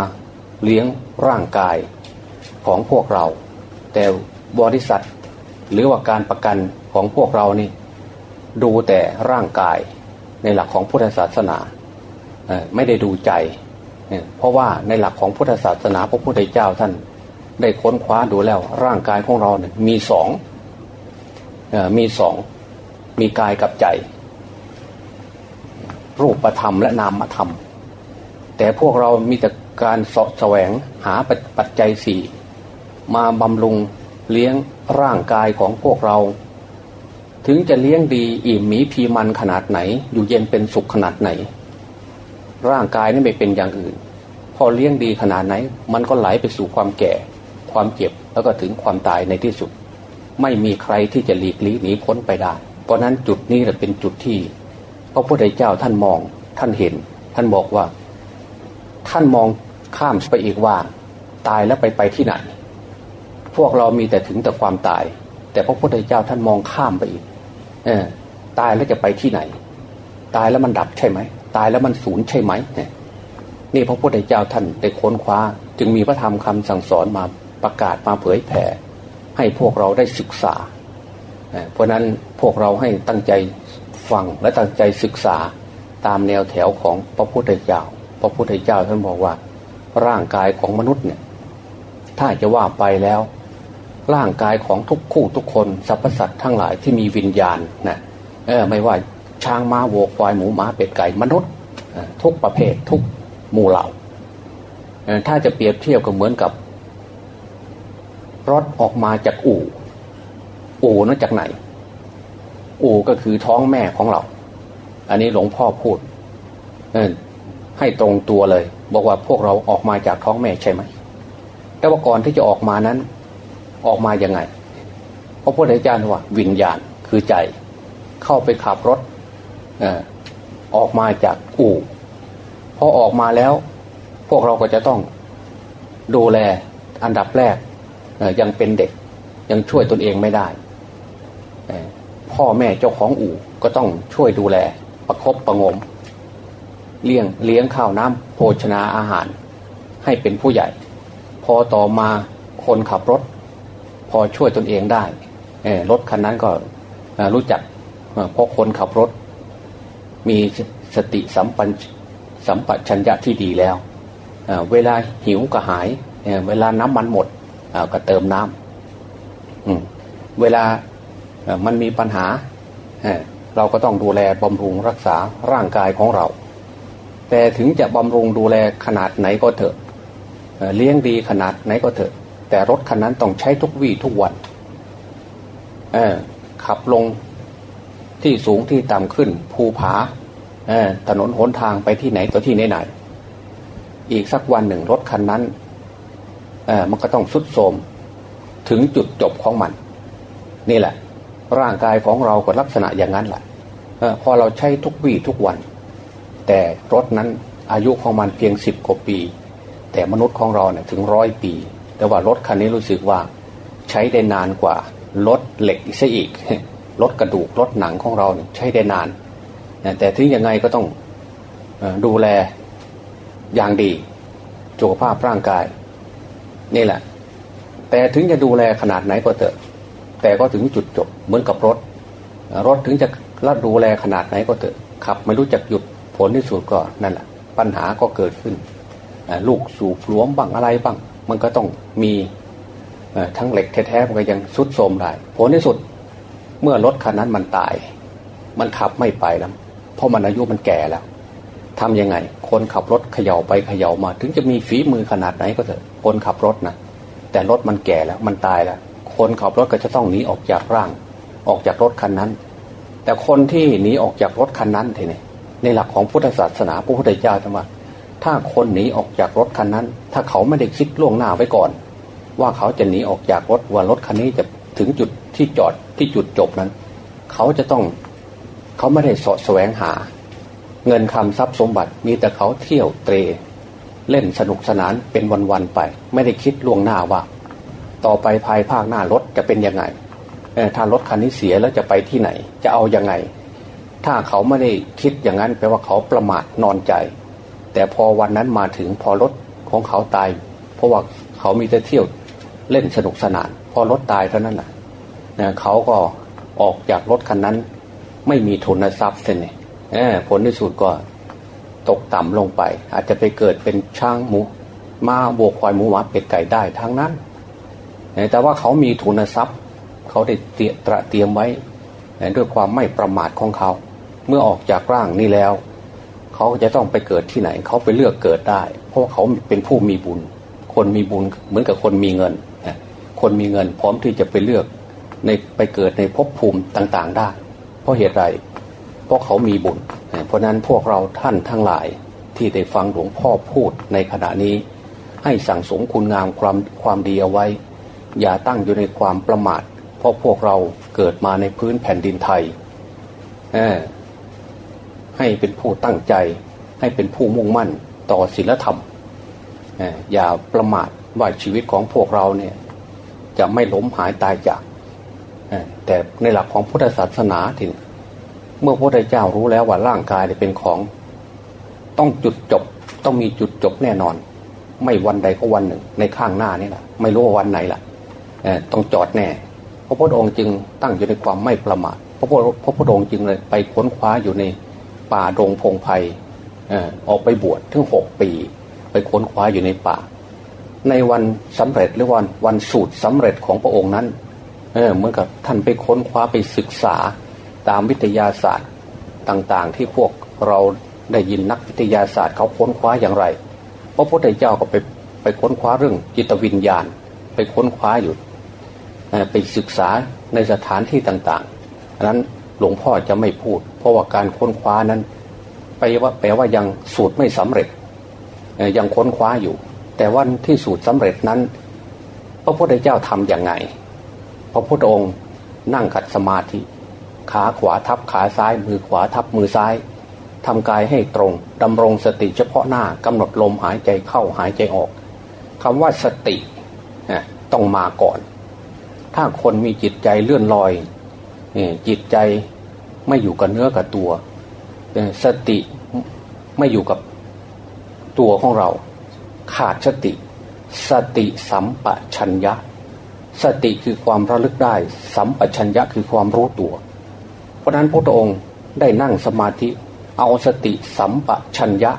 เลี้ยงร่างกายของพวกเรา แต่บริษัทหรือว่าการประกันของพวกเรานี่ ดูแต่ร่างกายในหลักของพุทธศาสนาไม่ได้ดูใจ เพราะว่าในหลักของพุทธศาสนาพระพุทธเจ้าท่านได้ค้นคว้าดูแล้วร่างกายของเราเนี่ยมีสองมีสองมีกายกับใจ รูปธรรมและนามธรรม แต่พวกเรามีแต่การสะแสวงหาปัจจัยสี่มาบำรุงเลี้ยงร่างกายของพวกเรา ถึงจะเลี้ยงดีอิ่มมีพีมันขนาดไหน อยู่เย็นเป็นสุขขนาดไหน ร่างกายนี่ไม่เป็นอย่างอื่น พอเลี้ยงดีขนาดไหน มันก็ไหลไปสู่ความแก่ ความเจ็บแล้วก็ถึงความตายในที่สุด ไม่มีใครที่จะหลีกลี่หนีพ้นไปได้ เพราะนั้นจุดนี้เป็นจุดที่ พระพุทธเจ้าท่านมองท่านเห็น ท่านบอกว่า ท่านมองข้ามไปอีกว่า ตายแล้วไปไปที่ไหน พวกเรามีแต่ถึงแต่ความตาย แต่พระพุทธเจ้าท่านมองข้ามไปอีก เออ ตายแล้วจะไปที่ไหน ตายแล้วมันดับใช่ไหมตายแล้วมันสูญใช่ไหมเนี่ยนี่พระพุทธเจ้าท่านได้ค้นคว้า จึงมีพระธรรมคำสั่งสอนมาประกาศมาเผยแผ่ให้พวกเราได้ศึกษาเพราะนั้นพวกเราให้ตั้งใจ ฟังและตั้งใจศึกษาตามแนวแถวของพระพุทธเจ้า พระพุทธเจ้าท่านบอกว่า ร่างกายของมนุษย์เนี่ยถ้าจะว่าไปแล้ว ร่างกายของทุกคู่ทุกคนสรรพสัตว์ทั้งหลายที่มีวิญญาณนะเออไม่ว่าช้างม้าวัวควายหมูหมาเป็ดไก่มนุษย์ ทุกประเภททุกหมู่เหล่า ถ้าจะเปรียบเทียบก็เหมือนกับ รถออกมาจากอู่ อู่นั้นจากไหน อู่ก็คือท้องแม่ของเรา อันนี้หลวงพ่อพูดให้ตรงตัวเลย บอกว่าพวกเราออกมาจากท้องแม่ใช่ไหมแต่ว่าก่อนที่จะออกมานั้น ออกมายังไงพระพุทธเจ้าว่า วิญญาณคือใจ เข้าไปขับรถออกมาจากอู่พอออกมาแล้ว พวกเราก็จะต้องดูแลอันดับแรกยังเป็นเด็ก ยังช่วยตนเองไม่ได้ พ่อแม่เจ้าของอู่ก็ต้องช่วยดูแลประครบประงม เลี้ยงเลี้ยงข้าวน้ำโภชนาอาหาร ให้เป็นผู้ใหญ่ พอต่อมาคนขับรถ พอช่วยตนเองได้รถคันนั้นก็รู้จักเพราะคนขับรถ มีสติสัมปันสัมปชัญญะที่ดีแล้วเวลาหิวกระหาย เวลาน้ำมันหมดก็เติมน้ำเวลา มันมีปัญหา เราก็ต้องดูแลบำรุงรักษาร่างกายของเรา แต่ถึงจะบำรุงดูแลขนาดไหนก็เถอะเลี้ยงดีขนาดไหนก็เถอะ แต่รถคันนั้นต้องใช้ทุกวี่ทุกวันขับลงที่สูงที่ต่ำขึ้น ภูผาถนนหนทางไปที่ไหนตัวที่ไหนไหนอีกสักวันหนึ่งรถคันนั้นมันก็ต้องสุดโทมถึงจุดจบของมัน นี่แหละ ร่างกายของเราก็ลักษณะอย่างนั้นแหละพอเราใช้ทุกวี่ทุกวัน แต่รถนั้นอายุของมันเพียงสิบกว่าปี แต่มนุษย์ของเราเนี่ยถึงร้อยปี แต่ว่ารถคันนี้รู้สึกว่าใช้ได้นานกว่ารถเหล็กซะอีกรถกระดูกรถหนังของเราเนี่ยใช้ได้นาน แต่ถึงยังไงก็ต้องดูแลอย่างดีสุขภาพร่างกาย นี่แหละ แต่ถึงจะดูแลขนาดไหนก็เถอะ แต่ก็ถึงจุดจบเหมือนกับรถ รถถึงจะรัดดูแลขนาดไหนก็เถอะขับ ไม่รู้จักหยุดผลที่สุดก็นั่นแหละปัญหาก็เกิดขึ้น ลูกสูบหลวมบ้างอะไรบ้าง มันก็ต้องมีทั้งเหล็กแท้ๆมันก็ยังสุดโทมได้ ผลที่สุดเมื่อรถคันนั้นมันตาย มันขับไม่ไปแล้ว เพราะมันอายุมันแก่แล้ว ทํำยังไง คนขับรถเขย่าไปเขย่ามา ถึงจะมีฝีมือขนาดไหนก็เถอะคนขับรถนะแต่รถมันแก่แล้ว มันตายแล้ว คนขับรถก็จะต้องหนีออกจากร่าง ออกจากรถคันนั้น แต่คนที่หนีออกจากรถคันนั้นทีนี้ในหลักของพุทธศาสนาพระพุทธเจ้าจะว่าถ้าคนหนีออกจากรถคันนั้น ถ้าเขาไม่ได้คิดล่วงหน้าไว้ก่อน ว่าเขาจะหนีออกจากรถว่ารถคันนี้จะถึงจุดที่จอดที่จุดจบนั้น เขาจะต้องเขาไม่ได้สะแสวงหา เงินคำทรัพย์สมบัติมีแต่เขาเที่ยวเตร เล่นสนุกสนานเป็นวันๆไป ไม่ได้คิดล่วงหน้าว่า ต่อไปภายภาคหน้ารถจะเป็นยังไงถ้ารถคันนี้เสียแล้วจะไปที่ไหน จะเอายังไง ถ้าเขาไม่ได้คิดอย่างนั้นแปลว่าเขาประมาทนอนใจ แต่พอวันนั้นมาถึงพอรถของเขาตาย เพราะว่าเขามีแต่เที่ยวเล่นสนุกสนาน พอรถตายเท่านั้นน่ะเขาก็ออกจากรถคันนั้น ไม่มีทุนทรัพย์เสียผลที่สุดก็ตกต่ำลงไป อาจจะไปเกิดเป็นช้างหมูม้าบวกควายหมูหมาเป็ดไก่ได้ทั้งนั้น แต่ว่าเขามีทุนทรัพย์ เขาได้เตรียเตรียมไว้ด้วยความไม่ประมาทของเขา เมื่อออกจากร่างนี้แล้ว เขาจะต้องไปเกิดที่ไหน เขาไปเลือกเกิดได้ เพราะเขาเป็นผู้มีบุญ คนมีบุญเหมือนกับคนมีเงิน คนมีเงินพร้อมที่จะไปเลือกในไปเกิดในภพภูมิต่างๆได้ เพราะเหตุไร เพราะเขามีบุญ เพราะนั้นพวกเราท่านทั้งหลายที่ได้ฟังหลวงพ่อพูดในขณะนี้ ให้สั่งสมคุณงามความความดีเอาไว้ อย่าตั้งอยู่ในความประมาท เพราะพวกเราเกิดมาในพื้นแผ่นดินไทยให้เป็นผู้ตั้งใจ ให้เป็นผู้มุ่งมั่นต่อศีลธรรมอย่าประมาทว่าชีวิตของพวกเราเนี่ยจะไม่ล้มหายตายจาก แต่ในหลักของพุทธศาสนาถึง เมื่อพระพุทธเจ้ารู้แล้วว่าร่างกายเป็นของ ต้องจุดจบต้องมีจุดจบแน่นอน ไม่วันใดก็วันหนึ่ง ในข้างหน้านี่แหละไม่รู้ว่าวันไหนล่ะ ต้องจอดแน่ พระพุทธองค์จึงตั้งอยู่ในความไม่ประมาท พระพุทธพระพุทธองค์จึงเลยไปค้นคว้าอยู่ในป่าดงพงไพ่ออกไปบวชถึงหกปี ไปค้นคว้าอยู่ในป่า ในวันสำเร็จหรือวันวันสูตรสำเร็จของพระองค์นั้นเเหมือนกับท่านไปค้นคว้าไปศึกษาตามวิทยาศาสตร์ต่างๆ ที่พวกเราได้ยินนักวิทยาศาสตร์เขาค้นคว้าอย่างไรพระพุทธเจ้าก็ไปไปค้นคว้าเรื่องจิตวิญญาณ ไปค้นคว้าอยู่ ไปศึกษาในสถานที่ต่างๆอันนั้นหลวงพ่อจะไม่พูด เพราะว่าการค้นคว้านั้นไปว่าแปลว่ายังสูตรไม่สำเร็จยังค้นคว้าอยู่ แต่วันที่สูตรสำเร็จนั้น พระพุทธเจ้าทํำยังไง พระพุทธองค์นั่งขัดสมาธิ ขาขวาทับขาซ้าย มือขวาทับมือซ้ายทำกายให้ตรงดำรงสติเฉพาะหน้ากำหนดลมหายใจเข้าหายใจออกคำว่าสติต้องมาก่อน ถ้าคนมีจิตใจเลื่อนลอยจิตใจไม่อยู่กับเนื้อกับตัวสติไม่อยู่กับตัวของเรา ขาดสติ สติสัมปชัญญะ สติคือความระลึกได้ สัมปชัญญะคือความรู้ตัว เพราะนั้นพระองค์ได้นั่งสมาธิ เอาสติสัมปชัญญะ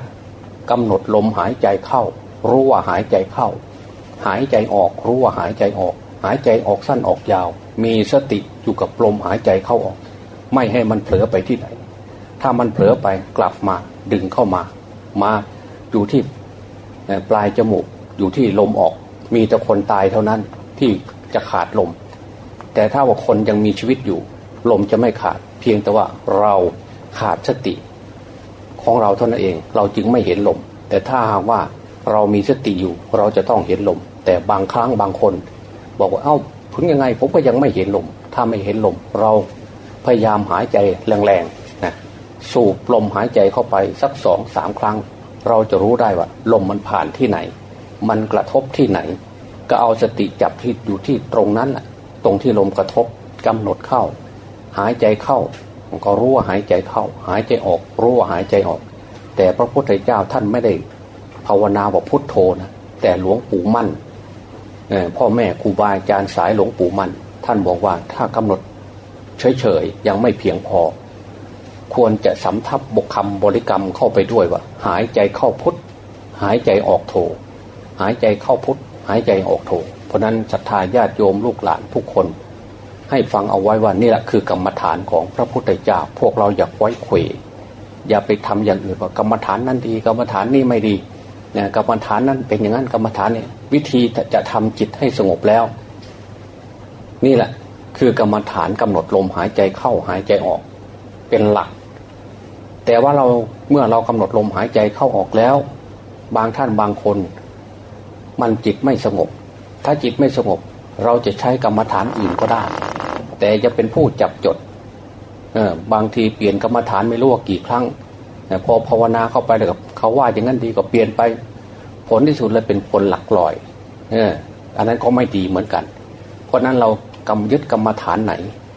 กำหนดลมหายใจเข้า รู้ว่าหายใจเข้า หายใจออก รู้ว่าหายใจออก หายใจออกสั้นออกยาว มีสติอยู่กับลมหายใจเข้าออก ไม่ให้มันเผลอไปที่ไหน ถ้ามันเผลอไปกลับมาดึงเข้ามา มาอยู่ที่ปลายจมูกอยู่ที่ลมออก มีแต่คนตายเท่านั้นที่จะขาดลม แต่ถ้าว่าคนยังมีชีวิตอยู่ ลมจะไม่ขาด เพียงแต่ว่าเราขาดสติ ของเราเท่านั้นเองเราจึงไม่เห็นลม แต่ถ้าหากว่าเรามีสติอยู่เราจะต้องเห็นลม แต่บางครั้งบางคน บอกว่าเอา้าถึงยังไงผมก็ยังไม่เห็นลม ถ้าไม่เห็นลม เราพยายามหายใจแรงๆนะสูบลมหายใจเข้าไปสักสองสามครั้ง เราจะรู้ได้ว่าลมมันผ่านที่ไหน มันกระทบที่ไหน ก็เอาสติจับที่อยู่ที่ตรงนั้นแหละตรงที่ลมกระทบกำหนดเข้า หายใจเข้าก็รู้ว่าหายใจเข้า หายใจออก รู้ว่าหายใจออก แต่พระพุทธเจ้าท่านไม่ได้ภาวนาว่าพุทโธนะแต่หลวงปู่มั่น พ่อแม่ครูบาอาจารย์สายหลวงปู่มัน ท่านบอกว่าถ้ากำหนดเฉยๆ ยังไม่เพียงพอ ควรจะสำทับบกคำบริกรรมเข้าไปด้วยว่า หายใจเข้าพุทหายใจออกโธหายใจเข้าพุทหายใจออกโธเพราะนั้นศรัทธาญาติโยมลูกหลานทุกคน ให้ฟังเอาไว้ว่านี่แหละคือกรรมฐานของพระพุทธเจ้าพวกเราอย่าไว้เขวอย่าไปทำอย่างอื่นว่ากรรมฐานนั้นดีกรรมฐานนี่ไม่ดี นี่ยกรรมฐานนั้นเป็นอย่างนั้นกรรมฐานเนี่ยวิธีจะทำจิตให้สงบแล้ว นี่แหละ คือกรรมฐานกำหนดลมหายใจเข้าหายใจออก เป็นหลัก แต่ว่าเราเมื่อเรากำหนดลมหายใจเข้าออกแล้ว บางท่านบางคน มันจิตไม่สงบ ถ้าจิตไม่สงบ เราจะใช้กรรมฐานอื่นก็ได้ แต่จะเป็นผู้จับจดเออบางทีเปลี่ยนกรรมฐานไม่รู้ว่ากี่ครั้ง พอภาวนาเข้าไปเลยกับเขาว่าอย่างนั้นดีก็เปลี่ยนไป ผลที่สุดเลยเป็นผลหลักลอยเอออันนั้นก็ไม่ดีเหมือนกัน เพราะนั้นเรากำยึดกรรมฐานไหน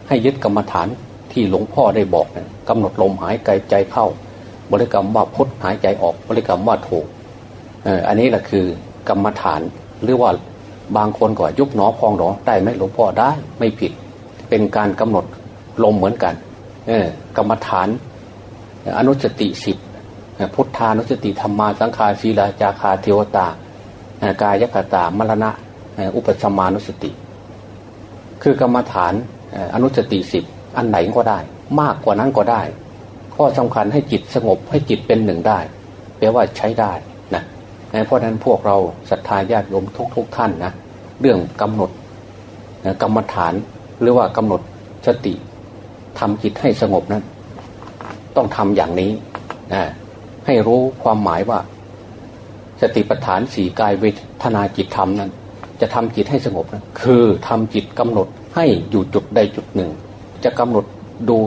ให้ยึดกรรมฐานที่หลวงพ่อได้บอกนะกำหนดลมหายใจใจเข้า บริกรรมว่าพุทหายใจออก บริกรรมว่าโถเอออันนี้แหละคือกรรมฐานหรือว่าบางคนก็ยุบหนอพองหนอได้ไหมหลวงพ่อได้ไม่ผิด เป็นการกำหนดลมเหมือนกัน เออกรรมฐาน อนุสติสิบพุทธานุสติธรรมาสังขารศีลาจาคาเทวตากายคตามรณะอุปสมานุสติ คือกรรมฐานอนุสติสิบอันไหนก็ได้ มากกว่านั้นก็ได้ ข้อสำคัญให้จิตสงบให้จิตเป็นหนึ่งได้แปลว่าใช้ได้นะเพราะนั้นพวกเราศรัทธาญาติโยมทุกๆทท่านนะเรื่องกำหนดกรรมฐานหรือว่ากำหนดสติทำจิตให้สงบนั้น ต้องทำอย่างนี้นะให้รู้ความหมายว่า สติปัฏฐานสี่กายเวทนาจิตธรรมนั้น จะทำจิตให้สงบนั้นคือทำจิตกำหนดให้อยู่จุดใดจุดหนึ่ง จะกำหนดดู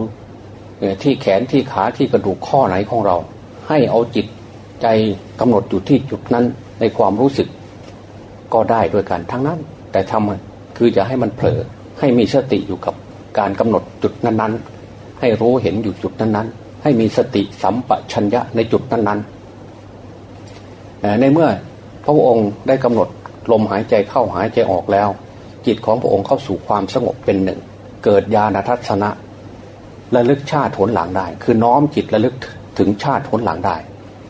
ที่แขนที่ขาที่กระดูกข้อไหนของเรา ให้เอาจิตใจกำหนดอยู่ที่จุดนั้นในความรู้สึก ก็ได้ด้วยกันทั้งนั้น แต่ทำคือจะให้มันเผลอให้มีสติอยู่กับการกำหนดจุดนั้นๆ ให้รู้เห็นอยู่จุดนั้นๆ ให้มีสติสัมปชัญญะในจุดนั้นๆในเมื่อพระองค์ได้กำหนดลมหายใจเข้าหายใจออกแล้ว จิตของพระองค์เข้าสู่ความสงบเป็นหนึ่ง เกิดญาณทัศนะระลึกชาติผลหลังได้ คือน้อมจิตระลึกถึงชาติผลหลังได้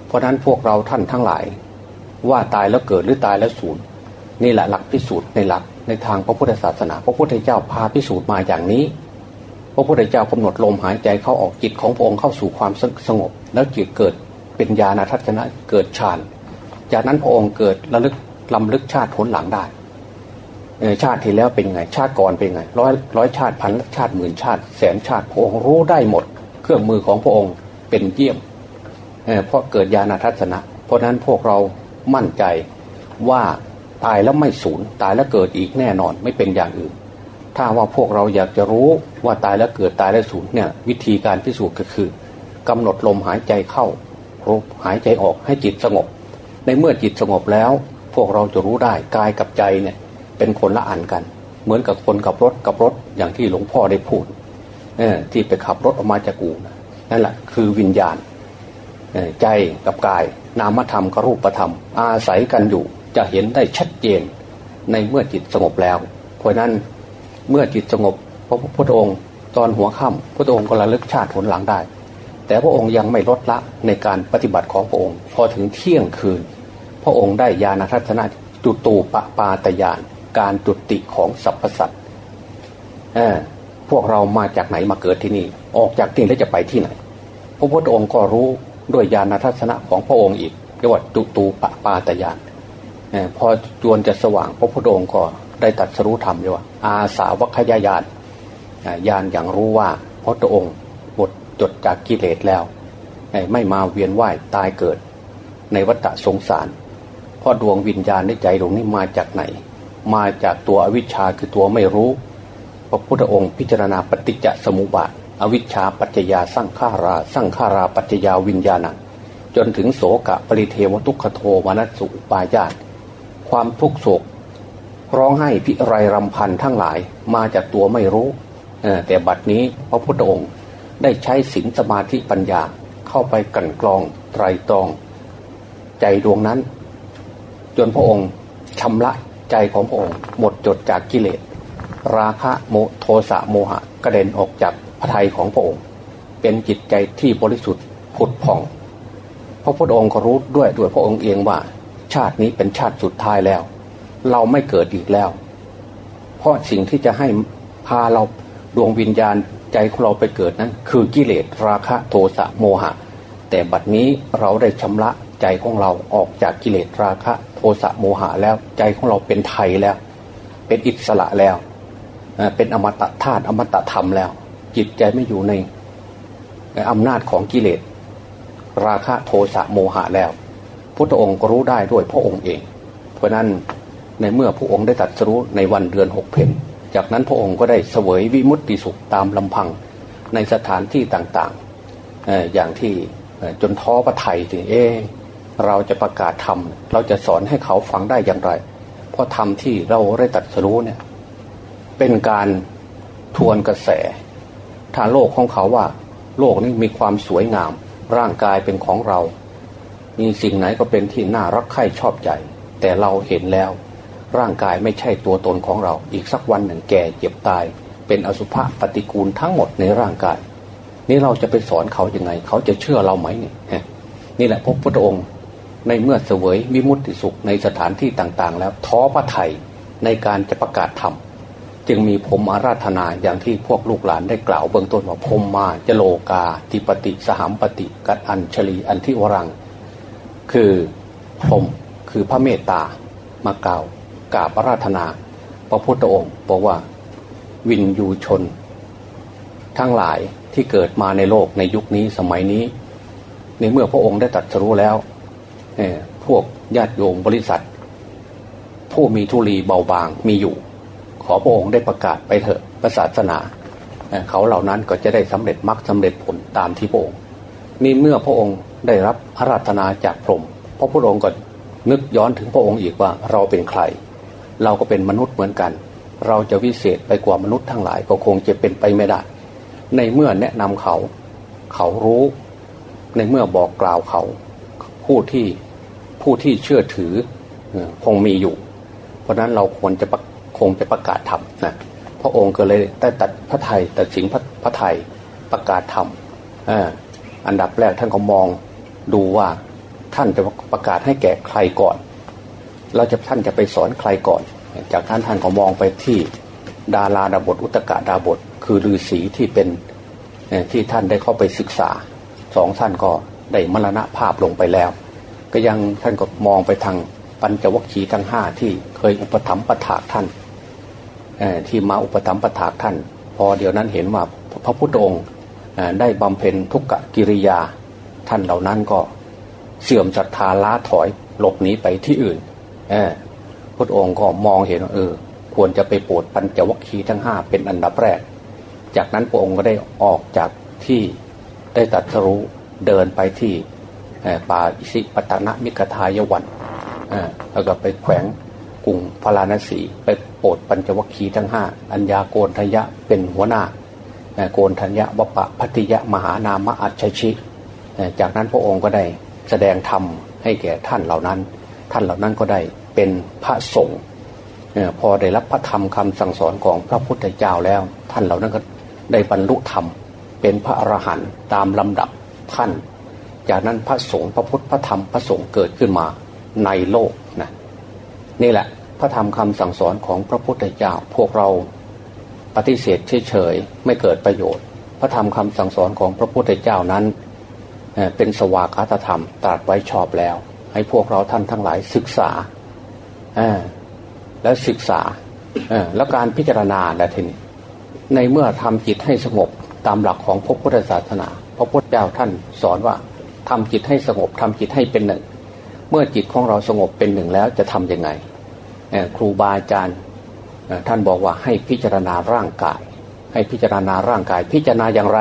เพราะนั้นพวกเราท่านทั้งหลาย ว่าตายแล้วเกิดหรือตายแล้วสูญนี่แหละหลักพิสูจน์ในหลักในทางพระพุทธศาสนา พระพุทธเจ้าพาพิสูจน์มาอย่างนี้ พระพุทธเจ้ากำหนดลมหายใจเข้าออกจิตของพระองค์เข้าสู่ความสงบ แล้วจิตเกิดเป็นญาณทัศนะเกิดฌานจากนั้นพระองค์เกิดระลึกลำลึกชาติผลหลังได้ชาติที่แล้วเป็นไง ชาติก่อนเป็นไงร้อยร้อยชาติพันชาติหมื่นชาติ แสนชาติพระองค์รู้ได้หมด เครื่องมือของพระองค์เป็นเยี่ยมเพราะเกิดญาณทัศนะ เพราะนั้นพวกเรามั่นใจว่าตายแล้วไม่สูญตายแล้วเกิดอีกแน่นอนไม่เป็นอย่างอื่น ถ้าว่าพวกเราอยากจะรู้ว่าตายแล้วเกิดตายแล้วสูญเนี่ย วิธีการพิสูจน์ก็คือกำหนดลมหายใจเข้าหายใจออกให้จิตสงบ ในเมื่อจิตสงบแล้ว พวกเราจะรู้ได้กายกับใจเนี่ย เป็นคนละอันกัน เหมือนกับคนกับรถกับรถอย่างที่หลวงพ่อได้พูดที่ไปขับรถออกมาจากอู่นั่นแหละคือวิญญาณใจกับกายนามธรรมกับรูปธรรม อาศัยกันอยู่จะเห็นได้ชัดเจน ในเมื่อจิตสงบแล้ว เพราะนั้น เมื่อจิตสงบพระพุทธองค์ตอนหัวค่ำพระองค์ก็ระลึกชาติผลหลังได้ แต่พระองค์ยังไม่ลดละในการปฏิบัติของพระองค์ พอถึงเที่ยงคืน พระองค์ได้ญาณทัศนะจุตูปปาตยานการจุติของสรรพสัตว์พวกเรามาจากไหนมาเกิดที่นี่ ออกจากที่แล้วจะไปที่ไหน พระพุทธองค์ก็รู้ด้วยญาณทัศนะของพระองค์อีกเรียกว่าจุตูปปาตยานพอจวนจะสว่างพระพุทธองค์ก็ ได้ตัดสรู้ธรรมเลยว่า อาสาวัคยายานญาณอย่างรู้ว่าพระองค์หมดจดจากกิเลสแล้วไม่มาเวียนว่ายตายเกิด ในวัฏสงสารพราะดวงวิญญาณในใจดวงนี้มาจากไหน มาจากตัวอวิชชาคือตัวไม่รู้ พระพุทธองค์พิจารณาปฏิจจสมุปบาท อวิชชาปัจจยาสร้างขาราสร้างขาราปัจจยาวิญญาณังจนถึงโสกะปริเทวทุกขโทมนัสสุปายาตความทุกโศก ร้องไห้พิไรรำพันทั้งหลายมาจากตัวไม่รู้ แต่บัดนี้พระพุทธองค์ได้ใช้ศีลสมาธิปัญญาเข้าไปกันกรองไตรตรอง ใจดวงนั้น จนพระองค์ชำระใจของพระองค์หมดจดจากกิเลส ราคะโมโทสะโมหะกระเด็นออกจากพระทัยของพระองค์ เป็นจิตใจที่บริสุทธิ์ผุดผ่อง พระพุทธองค์ก็รู้ด้วยด้วยพระองค์เองว่า ชาตินี้เป็นชาติสุดท้ายแล้ว เราไม่เกิดอีกแล้ว เพราะสิ่งที่จะให้พาเราดวงวิญญาณใจของเราไปเกิดนั้น คือกิเลสราคะโทสะโมหะ แต่บัดนี้เราได้ชำระใจของเราออกจากกิเลสราคะ โทสะโมหะแล้วใจของเราเป็นไทยแล้ว เป็นอิสระแล้ว เป็นอมตะธาตุอมตะธรรมแล้ว จิตใจไม่อยู่ในอำนาจของกิเลส ราคะโทสะโมหะแล้ว พุทธองค์ก็รู้ได้ด้วยพระองค์เอง เพราะนั้น ในเมื่อพระองค์ได้ตัดสู้ในวันเดือนหกเพนจากนั้นพระองค์ก็ได้เสวยวิมุตติสุขตามลำพังในสถานที่ต่างๆ อย่างที่จนท้อพระไทยถึงเอเราจะประกาศธรรมเราจะสอนให้เขาฟังได้อย่างไร เพราะธรรมที่เราได้ตัดสู้เนี่ยเป็นการทวนกระแสถ้าโลกของเขาว่า โลกนี้มีความสวยงาม ร่างกายเป็นของเรา มีสิ่งไหนก็เป็นที่น่ารักใคร่ชอบใจ แต่เราเห็นแล้ว ร่างกายไม่ใช่ตัวตนของเรา อีกสักวันหนึ่งแก่เจ็บตาย เป็นอสุภะปฏิกูลทั้งหมดในร่างกาย นี่เราจะไปสอนเขาอยัางไง เขาจะเชื่อเราไหมเนี่ยนี่แหละพระพุทธองค์ ในเมื่อเสวยวิมุติสุขในสถานที่ต่างๆ แล้วท้อพระไทยในการจะประกาศธรรมจึงมีผมอาราธนาอย่างที่พวกลูกหลานได้กล่าวเบื้องต้นว่าพมมาจโลกาติปติสหัมปติกัดอัญชลีอันทิวรัง คือพรมคือพระเมตตามากล่าว กราบอาราธนา พระพุทธองค์บอกว่าวินยูชน ทั้งหลายที่เกิดมาในโลกในยุคนี้สมัยนี้ ในเมื่อพระองค์ได้ตัดสรู้แล้วพวกญาติโยมบริษัท ผู้มีทุลีเบาบางมีอยู่ ขอพระองค์ได้ประกาศไปเถอะประศาสนาเขาเหล่านั้นก็จะได้สำเร็จมรรคสาเร็จผลตามที่พระองค์นี่เมื่อพระองค์ได้รับอาราธนาจากพรหมพระพุทธองค์ก็นึกย้อนถึงพระองค์อีกว่าเราเป็นใคร เราก็เป็นมนุษย์เหมือนกัน เราจะวิเศษไปกว่ามนุษย์ทั้งหลายก็คงจะเป็นไปไม่ได้ ในเมื่อแนะนำเขา เขารู้ ในเมื่อบอกกล่าวเขา ผู้ที่ผู้ที่เชื่อถือคงมีอยู่ เพราะนั้นเราควรจะคงจะประกาศธรรมนะพระองค์ก็เลยได้ตัดพระไทยตัดสินพระพระไทยประกาศธรรมอันดับแรกท่านก็มองดูว่าท่านจะประกาศให้แก่ใครก่อน เราจะท่านจะไปสอนใครก่อน จากท่านท่านก็มองไปที่ดาราดาบทอุตกะดาบท คือฤาษีที่เป็นที่ท่านได้เข้าไปศึกษาสองท่านก็ได้มรณภาพลงไปแล้ว ก็ยังท่านก็มองไปทางปัญจวัคคีย์ทั้งห้าที่เคยอุปถัมภ์ประถากท่านที่มาอุปถัมภ์ประถากท่าน พอเดี๋ยวนั้นเห็นว่าพระพุทธองค์ได้บำเพ็ญทุกกกิริยา ท่านเหล่านั้นก็เสื่อมศรัทธาล้าถอยหลบหนีไปที่อื่น พระองค์ก็มองเห็นเออ ควรจะไปโปรดปัญจวัคคีย์ทั้งห้าเป็นอันดับแรก จากนั้นพระองค์ก็ได้ออกจากที่ได้ตัดรู้เดินไปที่ป่าอิสิปตนะมิกทายวันแล้วก็ไปแขวงกรุงพาราณสีไปโปรดปัญจวัคคีย์ทั้งห้าอัญญาโกนทยะเป็นหัวหน้าโกนทัญญะวปะพัติยะมหานามะอัจฉชิจากนั้นพระองค์ก็ได้แสดงธรรมให้แก่ท่านเหล่านั้น ท่านเหล่านั้นก็ได้ เป็นพระสงฆ์พอได้รับพระธรรมคำสั่งสอนของพระพุทธเจ้าแล้ว ท่านเหล่านั้นก็ได้บรรลุธรรม เป็นพระอรหันต์ตามลำดับท่าน จากนั้นพระสงฆ์พระพุทธพระธรรมพระสงฆ์เกิดขึ้นมาในโลกนะนี่แหละพระธรรมคำสั่งสอนของพระพุทธเจ้าพวกเราปฏิเสธเฉยๆไม่เกิดประโยชน์ พระธรรมคำสั่งสอนของพระพุทธเจ้านั้นเป็นสวากาตธรรมตรัสไว้ชอบแล้ว ให้พวกเราท่านทั้งหลายศึกษา และศึกษาแล้วการพิจารณาและทีนี้ในเมื่อทำจิตให้สงบตามหลักของพระพุทธศาสนา พระพุทธเจ้าท่านสอนว่าทำจิตให้สงบทำจิตให้เป็นหนึ่ง เมื่อจิตของเราสงบเป็นหนึ่งแล้วจะทํำยังไงครูบาอาจารย์ท่านบอกว่าให้พิจารณาร่างกาย ให้พิจารณาร่างกาย พิจารณาอย่างไร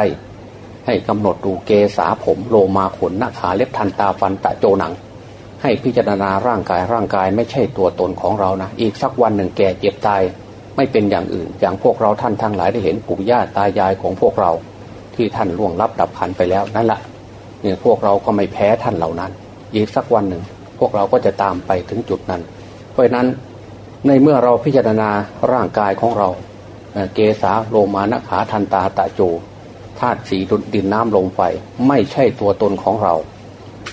ให้กำหนดดูเกษาผมโลมาขนหน้าขาเล็บทันตาฟันตะโจหนัง ให้พิจารณาร่างกายร่างกายไม่ใช่ตัวตนของเรานะ อีกสักวันหนึ่งแก่เจ็บตายไม่เป็นอย่างอื่น อย่างพวกเราท่านทั้งหลายได้เห็นปู่ย่าตายายของพวกเรา ที่ท่านล่วงลับดับขันไปแล้วนั่นแหละเนี่ยพวกเราก็ไม่แพ้ท่านเหล่านั้น อีกสักวันหนึ่ง พวกเราก็จะตามไปถึงจุดนั้น เพราะนั้นในเมื่อเราพิจารณาร่างกายของเราเกษาโลมานขาทันตาตะโจธาตุสีดินน้ำลงไฟไม่ใช่ตัวตนของเรา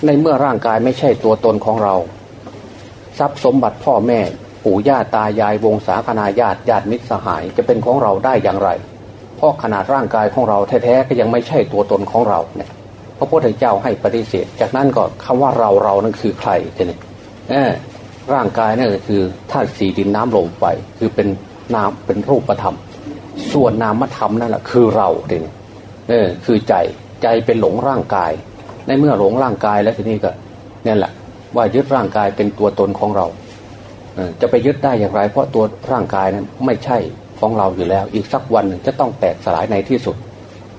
ในเมื่อร่างกายไม่ใช่ตัวตนของเรา ทรัพย์สมบัติพ่อแม่ ปู่ย่าตายายวงศาคณาญาติญาติมิตรสหายจะเป็นของเราได้อย่างไร เพราะขนาดร่างกายของเราแท้ๆก็ยังไม่ใช่ตัวตนของเราเนี่ยพระพุทธเจ้าให้ปฏิเสธ จากนั้นก็คำว่าเราเรานั่นคือใครเนี่ยร่างกายนั่นก็คือธาตุสีดินน้ำลมไฟคือเป็นนามเป็นรูปธรรม ส่วนนามธรรมนั่นแหละคือเราเองเออคือใจใจเป็นหลงร่างกาย ในเมื่อหลงร่างกายแล้วทีนี้ก็นี่แหละ ว่ายึดร่างกายเป็นตัวตนของเราจะไปยึดได้อย่างไร เพราะตัวร่างกายนั้นไม่ใช่ของเราอยู่แล้ว อีกสักวันหนึ่งจะต้องแตกสลายในที่สุด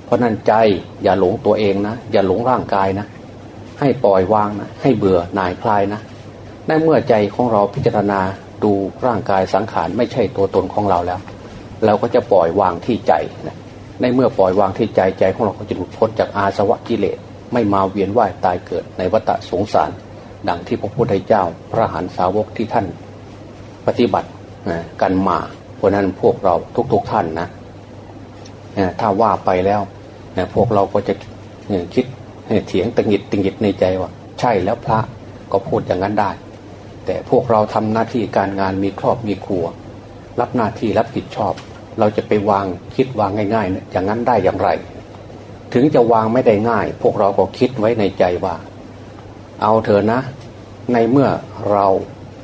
เพราะนั้นใจอย่าหลงตัวเองนะ อย่าหลงร่างกายนะ ให้ปล่อยวางนะ ให้เบื่อหน่ายคลายนะในเมื่อใจของเราพิจารณาดูร่างกายสังขารไม่ใช่ตัวตนของเราแล้ว เราก็จะปล่อยวางที่ใจนะในเมื่อปล่อยวางที่ใจใจของเราก็จะหลุดพ้นจากอาสวะกิเลส ไม่มาเวียนว่ายตายเกิดในวัฏสงสาร ดังที่พระพุทธเจ้าพระหันสาวกที่ท่าน ปฏิบัติกันมาเพราะนั้นพวกเราทุกๆทท่านนะถ้าว่าไปแล้วพวกเราก็จะคิดเถียงตังหิดตังหิดในใจว่า ใช่แล้วพระก็พูดอย่างนั้นได้ แต่พวกเราทำหน้าที่การงานมีครอบมีครัว รับหน้าที่รับผิดชอบ เราจะไปวางคิดวางง่ายๆ อย่างนั้นได้อย่างไร ถึงจะวางไม่ได้ง่าย พวกเราก็คิดไว้ในใจว่า เอาเถอะนะ ในเมื่อเรา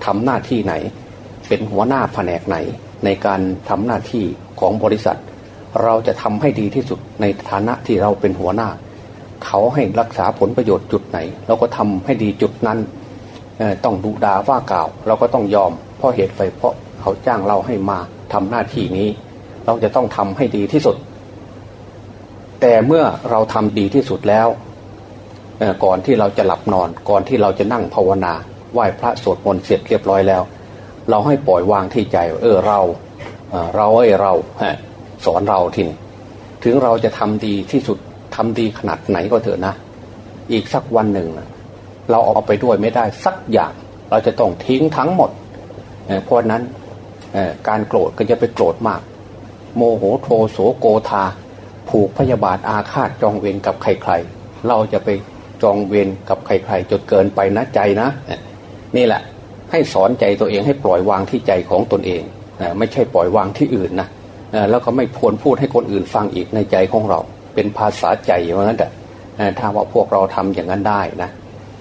ทำหน้าที่ไหน เป็นหัวหน้าแผนกไหน ในการทำหน้าที่ของบริษัท เราจะทำให้ดีที่สุดในฐานะที่เราเป็นหัวหน้า เขาให้รักษาผลประโยชน์จุดไหน เราก็ทำให้ดีจุดนั้นต้องดุดาว่ากล่าว เราก็ต้องยอม เพราะเหตุไฟเพราะเขาจ้างเราให้มาทำหน้าที่นี้ เราจะต้องทำให้ดีที่สุด แต่เมื่อเราทำดีที่สุดแล้วก่อนที่เราจะหลับนอน ก่อนที่เราจะนั่งภาวนาไหว้พระสวดมนต์เสร็จเรียบร้อยแล้ว เราให้ปล่อยวางที่ใจ เออเราเราเอ้เราสอนเราทินถึงเราจะทำดีที่สุดทำดีขนาดไหนก็เถอะนะ อีกสักวันหนึ่ง เราเอาไปด้วยไม่ได้สักอย่าง เราจะต้องทิ้งทั้งหมดเพราะนั้นการโกรธก็จะไปโกรธมาก โมโหโทโสโกธา ผูกพยาบาทอาฆาตจองเวรกับใครๆ เราจะไปจองเวรกับใครๆจนเกินไปนะใจนะ นี่แหละให้สอนใจตัวเองให้ปล่อยวางที่ใจของตนเองไม่ใช่ปล่อยวางที่อื่นนะแล้วก็ไม่ควรพูดให้คนอื่นฟังอีกในใจของเรา เป็นภาษาใจอย่างนั้นแต่ถ้าว่าพวกเราทำอย่างนั้นได้นะ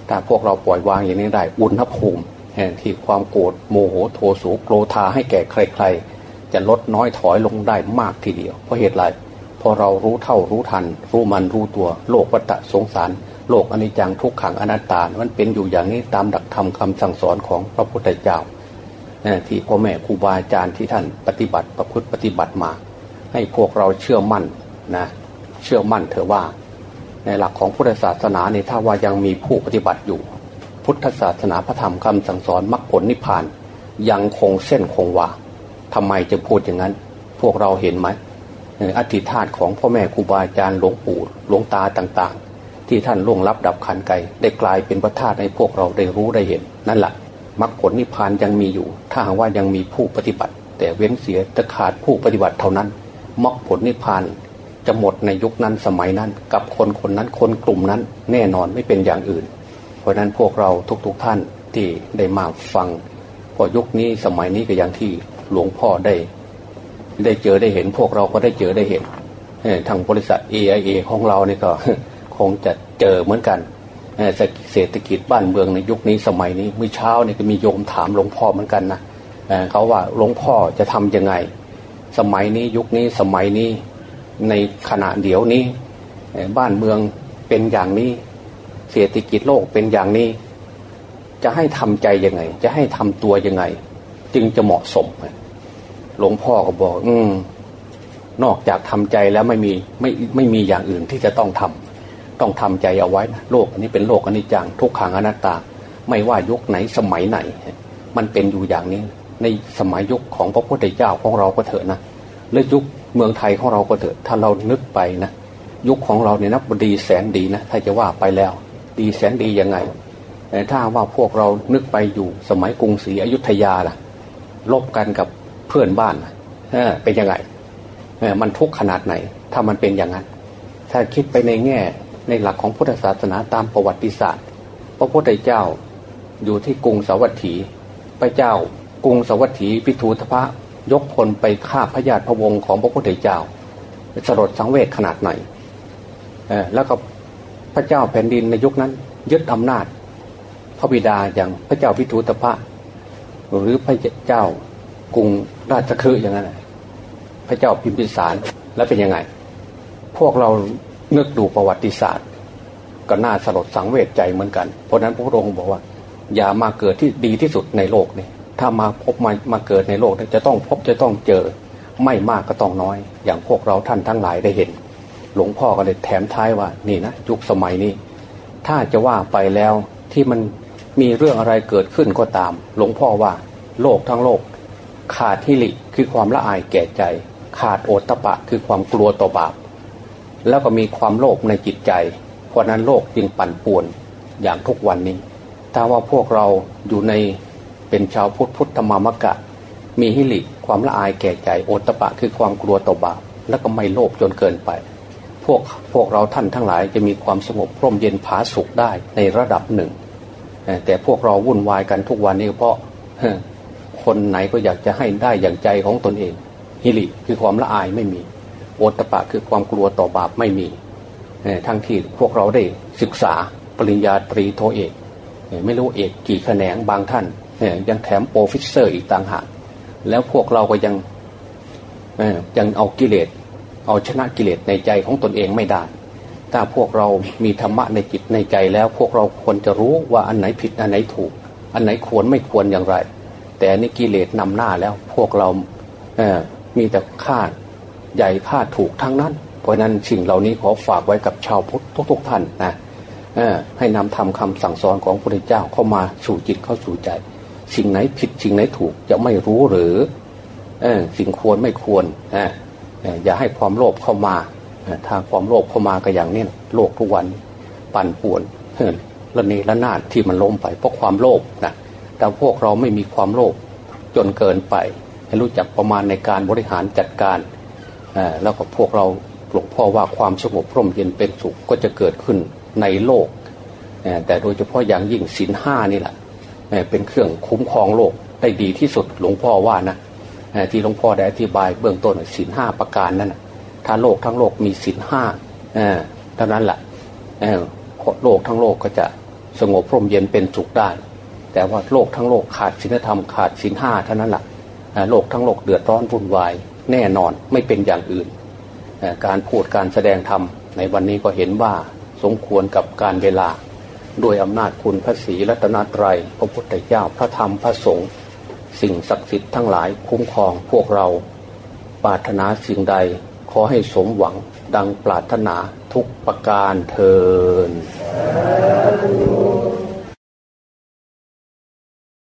ถ้าพวกเราปล่อยวางอย่างนี้ได้อุณหภูมิที่ความโกรธโมโหโทสูโกรธาให้แก่ใคร ๆ จะลดน้อยถอยลงได้มากทีเดียว เพราะเหตุไร อเรารู้เท่ารู้ทัน รู้มันรู้ตัวโลกวัฏสงสาร โลกอนิจจังทุกขังอนัตตา มันเป็นอยู่อย่างนี้ตามดักธรรมคาสั่งสอนของพระพุทธเจ้าที่พ่อแม่ครูบาอาจารย์ที่ท่านปฏิบัติประพฤติปฏิบัติมา ให้พวกเราเชื่อมั่นนะเชื่อมั่นเถอะว่า ในหลักของพุทธศาสนาเนี่ยถ้าว่ายังมีผู้ปฏิบัติอยู่ พุทธศาสนาพระธรรมคำสั่งสอนมรรคผลนิพพาน ยังคงเส้นคงวาทำไมจะพูดอย่างนั้น พวกเราเห็นไหม อธิธาตของพ่อแม่ครูบาอาจารย์หลวงปู่หลวงตาต่างๆ ที่ท่านล่วงลับดับขันไกได้กลายเป็นพระธาตุให้พวกเราได้รู้ได้เห็น นั่นแหละมรรคผลนิพพานยังมีอยู่ ถ้าหากว่ายังมีผู้ปฏิบัติ แต่เว้นเสียจะขาดผู้ปฏิบัติเท่านั้นมรรคผลนิพพานจะหมดในยุคนั้นสมัยนั้น กับคนคนนั้นคนกลุ่มนั้นแน่นอนไม่เป็นอย่างอื่น เพราะนั้นพวกเราทุกๆทท่านที่ได้มาฟังพอยุคนี้สมัยนี้ก็อย่างที่หลวงพ่อได้ ได้เจอได้เห็นพวกเราก็ได้เจอได้เห็นทางบริษัท AIA ของเราเนี่ยก็คงจะเจอเหมือนกันเศรษฐกิจบ้านเมืองในยุคนี้สมัยนี้เมื่อเช้าเนี่ยก็มีโยมถามหลวงพ่อเหมือนกันนะเขาว่าหลวงพ่อจะทํำยังไง สมัยนี้ยุคนี้สมัยนี้ในขณะเดี๋ยวนี้ บ้านเมืองเป็นอย่างนี้ เศรษฐกิจโลกเป็นอย่างนี้ จะให้ทำใจยังไง จะให้ทำตัวยังไง จึงจะเหมาะสม หลวงพ่อก็บอก อืมนอกจากทำใจแล้วไม่มีไม่ไม่มีอย่างอื่นที่จะต้องทำต้องทำใจเอาไว้นะโลกอันนี้เป็นโลกอนิจจังทุกขังอนัตตา ไม่ว่ายุคไหนสมัยไหน มันเป็นอยู่อย่างนี้ ในสมัยยุคของพระพุทธเจ้าของเราก็เถอะนะหรือยุคเมืองไทยของเราก็เถอะถ้าเรานึกไปนะยุคของเราเนี่ยนับดีแสนดีนะถ้าจะว่าไปแล้ว ดีแสนดียังไงแต่ถ้าว่าพวกเรานึกไปอยู่สมัยกรุงศรีอยุธยาล่ะลบกันกับ เพื่อนบ้านเป็นยังไงมันทุกข์ขนาดไหน ถ้ามันเป็นอย่างนั้น ถ้าคิดไปในแง่ในหลักของพุทธศาสนาตามประวัติศาสตร์ พระพุทธเจ้าอยู่ที่กรุงสาวัตถี พระเจ้ากรุงสาวัตถีพิทูทพะยกพลไปฆ่าพระญาติพระวงศ์ของพระพุทธเจ้า สลดสังเวชขนาดไหนแล้วก็พระเจ้าแผ่นดินในยุคนั้น ยึดอำนาจ พระบิดาอย่างพระเจ้าพิทูตพะหรือพระเจ้า กรุงราชคฤห์อย่างนั้นพระเจ้าพิมพิสารแล้วเป็นยังไง พวกเรานึกดูประวัติศาสตร์ ก็น่าสลดสังเวชใจเหมือนกัน เพราะนั้นพระองค์บอกว่า อย่ามาเกิดที่ดีที่สุดในโลกนี่ถ้ามาพบมามาเกิดในโลกจะต้องพบจะต้องเจอ ไม่มากก็ต้องน้อย อย่างพวกเราท่านทั้งหลายได้เห็น หลวงพ่อก็เลยแถมท้ายว่านี่นะยุคสมัยนี้ ถ้าจะว่าไปแล้วที่มันมีเรื่องอะไรเกิดขึ้นก็ตาม หลวงพ่อว่าโลกทั้งโลก ขาดทิริคือความละอายแก่ใจ ขาดโอตตะปะคือความกลัวต่อบาป แล้วก็มีความโลภในจิตใจ เพราะนั้นโลกจึงปั่นป่วนอย่างทุกวันนี้ ถ้าว่าพวกเราอยู่ในเป็นชาวพุทธพุทธมามกะ มีฮิริความละอายแก่ใจ โอตปะคือความกลัวต่อบาป แล้วก็ไม่โลภจนเกินไป พวกพวกเราท่านทั้งหลายจะมีความสงบร่มเย็นผาสุขได้ในระดับหนึ่ง แต่พวกเราวุ่นวายกันทุกวันนี้เพราะ คนไหนก็อยากจะให้ได้อย่างใจของตนเอง หิริคือความละอายไม่มีโอตตัปปะคือความกลัวต่อบาปไม่มีทั้งที่พวกเราได้ศึกษาปริญญาตรีโทเอกไม่รู้เอกกี่แขนงบางท่านยังแถม professor อีกต่างหากแล้วพวกเราก็ยังยังเอากิเลสเอาชนะกิเลสในใจของตนเองไม่ได้ ถ้าพวกเรามีธรรมะในจิตในใจแล้วพวกเราควรจะรู้ว่าอันไหนผิดอันไหนถูก อันไหนควรไม่ควรอย่างไร แต่นี่กิเลสนำหน้าแล้วพวกเราเมีแต่ฆ่าใหญ่ฆ่าถูกทั้งนั้น เพราะนั้นสิ่งเหล่านี้ขอฝากไว้กับชาวพุทธทุกๆท่านนะให้นำทำคำสั่งสอนของพระพุทธเจ้าเข้ามาสู่จิตเข้าสู่ใจ สิ่งไหนผิดสิ่งไหนถูกจะไม่รู้หรือสิ่งควรไม่ควรอย่าให้ความโลภเข้ามาถ้าความโลภเข้ามาก็อย่างนี้โลกทุกวันปั่นป่วนละเนระนาดที่มันล้มไปเพราะความโลภนะ แต่พวกเราไม่มีความโลภจนเกินไป ให้รู้จักประมาณในการบริหารจัดการ แล้วก็พวกเราหลวงพ่อว่าความสงบร่มเย็นเป็นสุขก็จะเกิดขึ้นในโลก แต่โดยเฉพาะอย่างยิ่งศีลห้านี่แหละเป็นเครื่องคุ้มครองโลกได้ดีที่สุดหลวงพ่อว่านะที่หลวงพ่อได้อธิบายเบื้องต้นศีลห้าประการนั้นถ้าโลกทั้งโลกมีศีลห้าเท่านั้นแหละโลกทั้งโลกก็จะสงบพร่มเย็นเป็นสุขได้ แต่ว่าโลกทั้งโลกขาดศีลธรรมขาดศีลห้าเท่านั้นแหละโลกทั้งโลกเดือดร้อนวุ่นวายแน่นอนไม่เป็นอย่างอื่น การพูดการแสดงธรรมในวันนี้ก็เห็นว่าสมควรกับการเวลา ด้วยอำนาจคุณพระศรีรัตนตรัยพระพุทธเจ้าพระธรรมพระสงฆ์สิ่งศักดิ์สิทธิ์ทั้งหลายคุ้มครองพวกเราปรารถนาสิ่งใดขอให้สมหวังดังปรารถนาทุกประการเทิน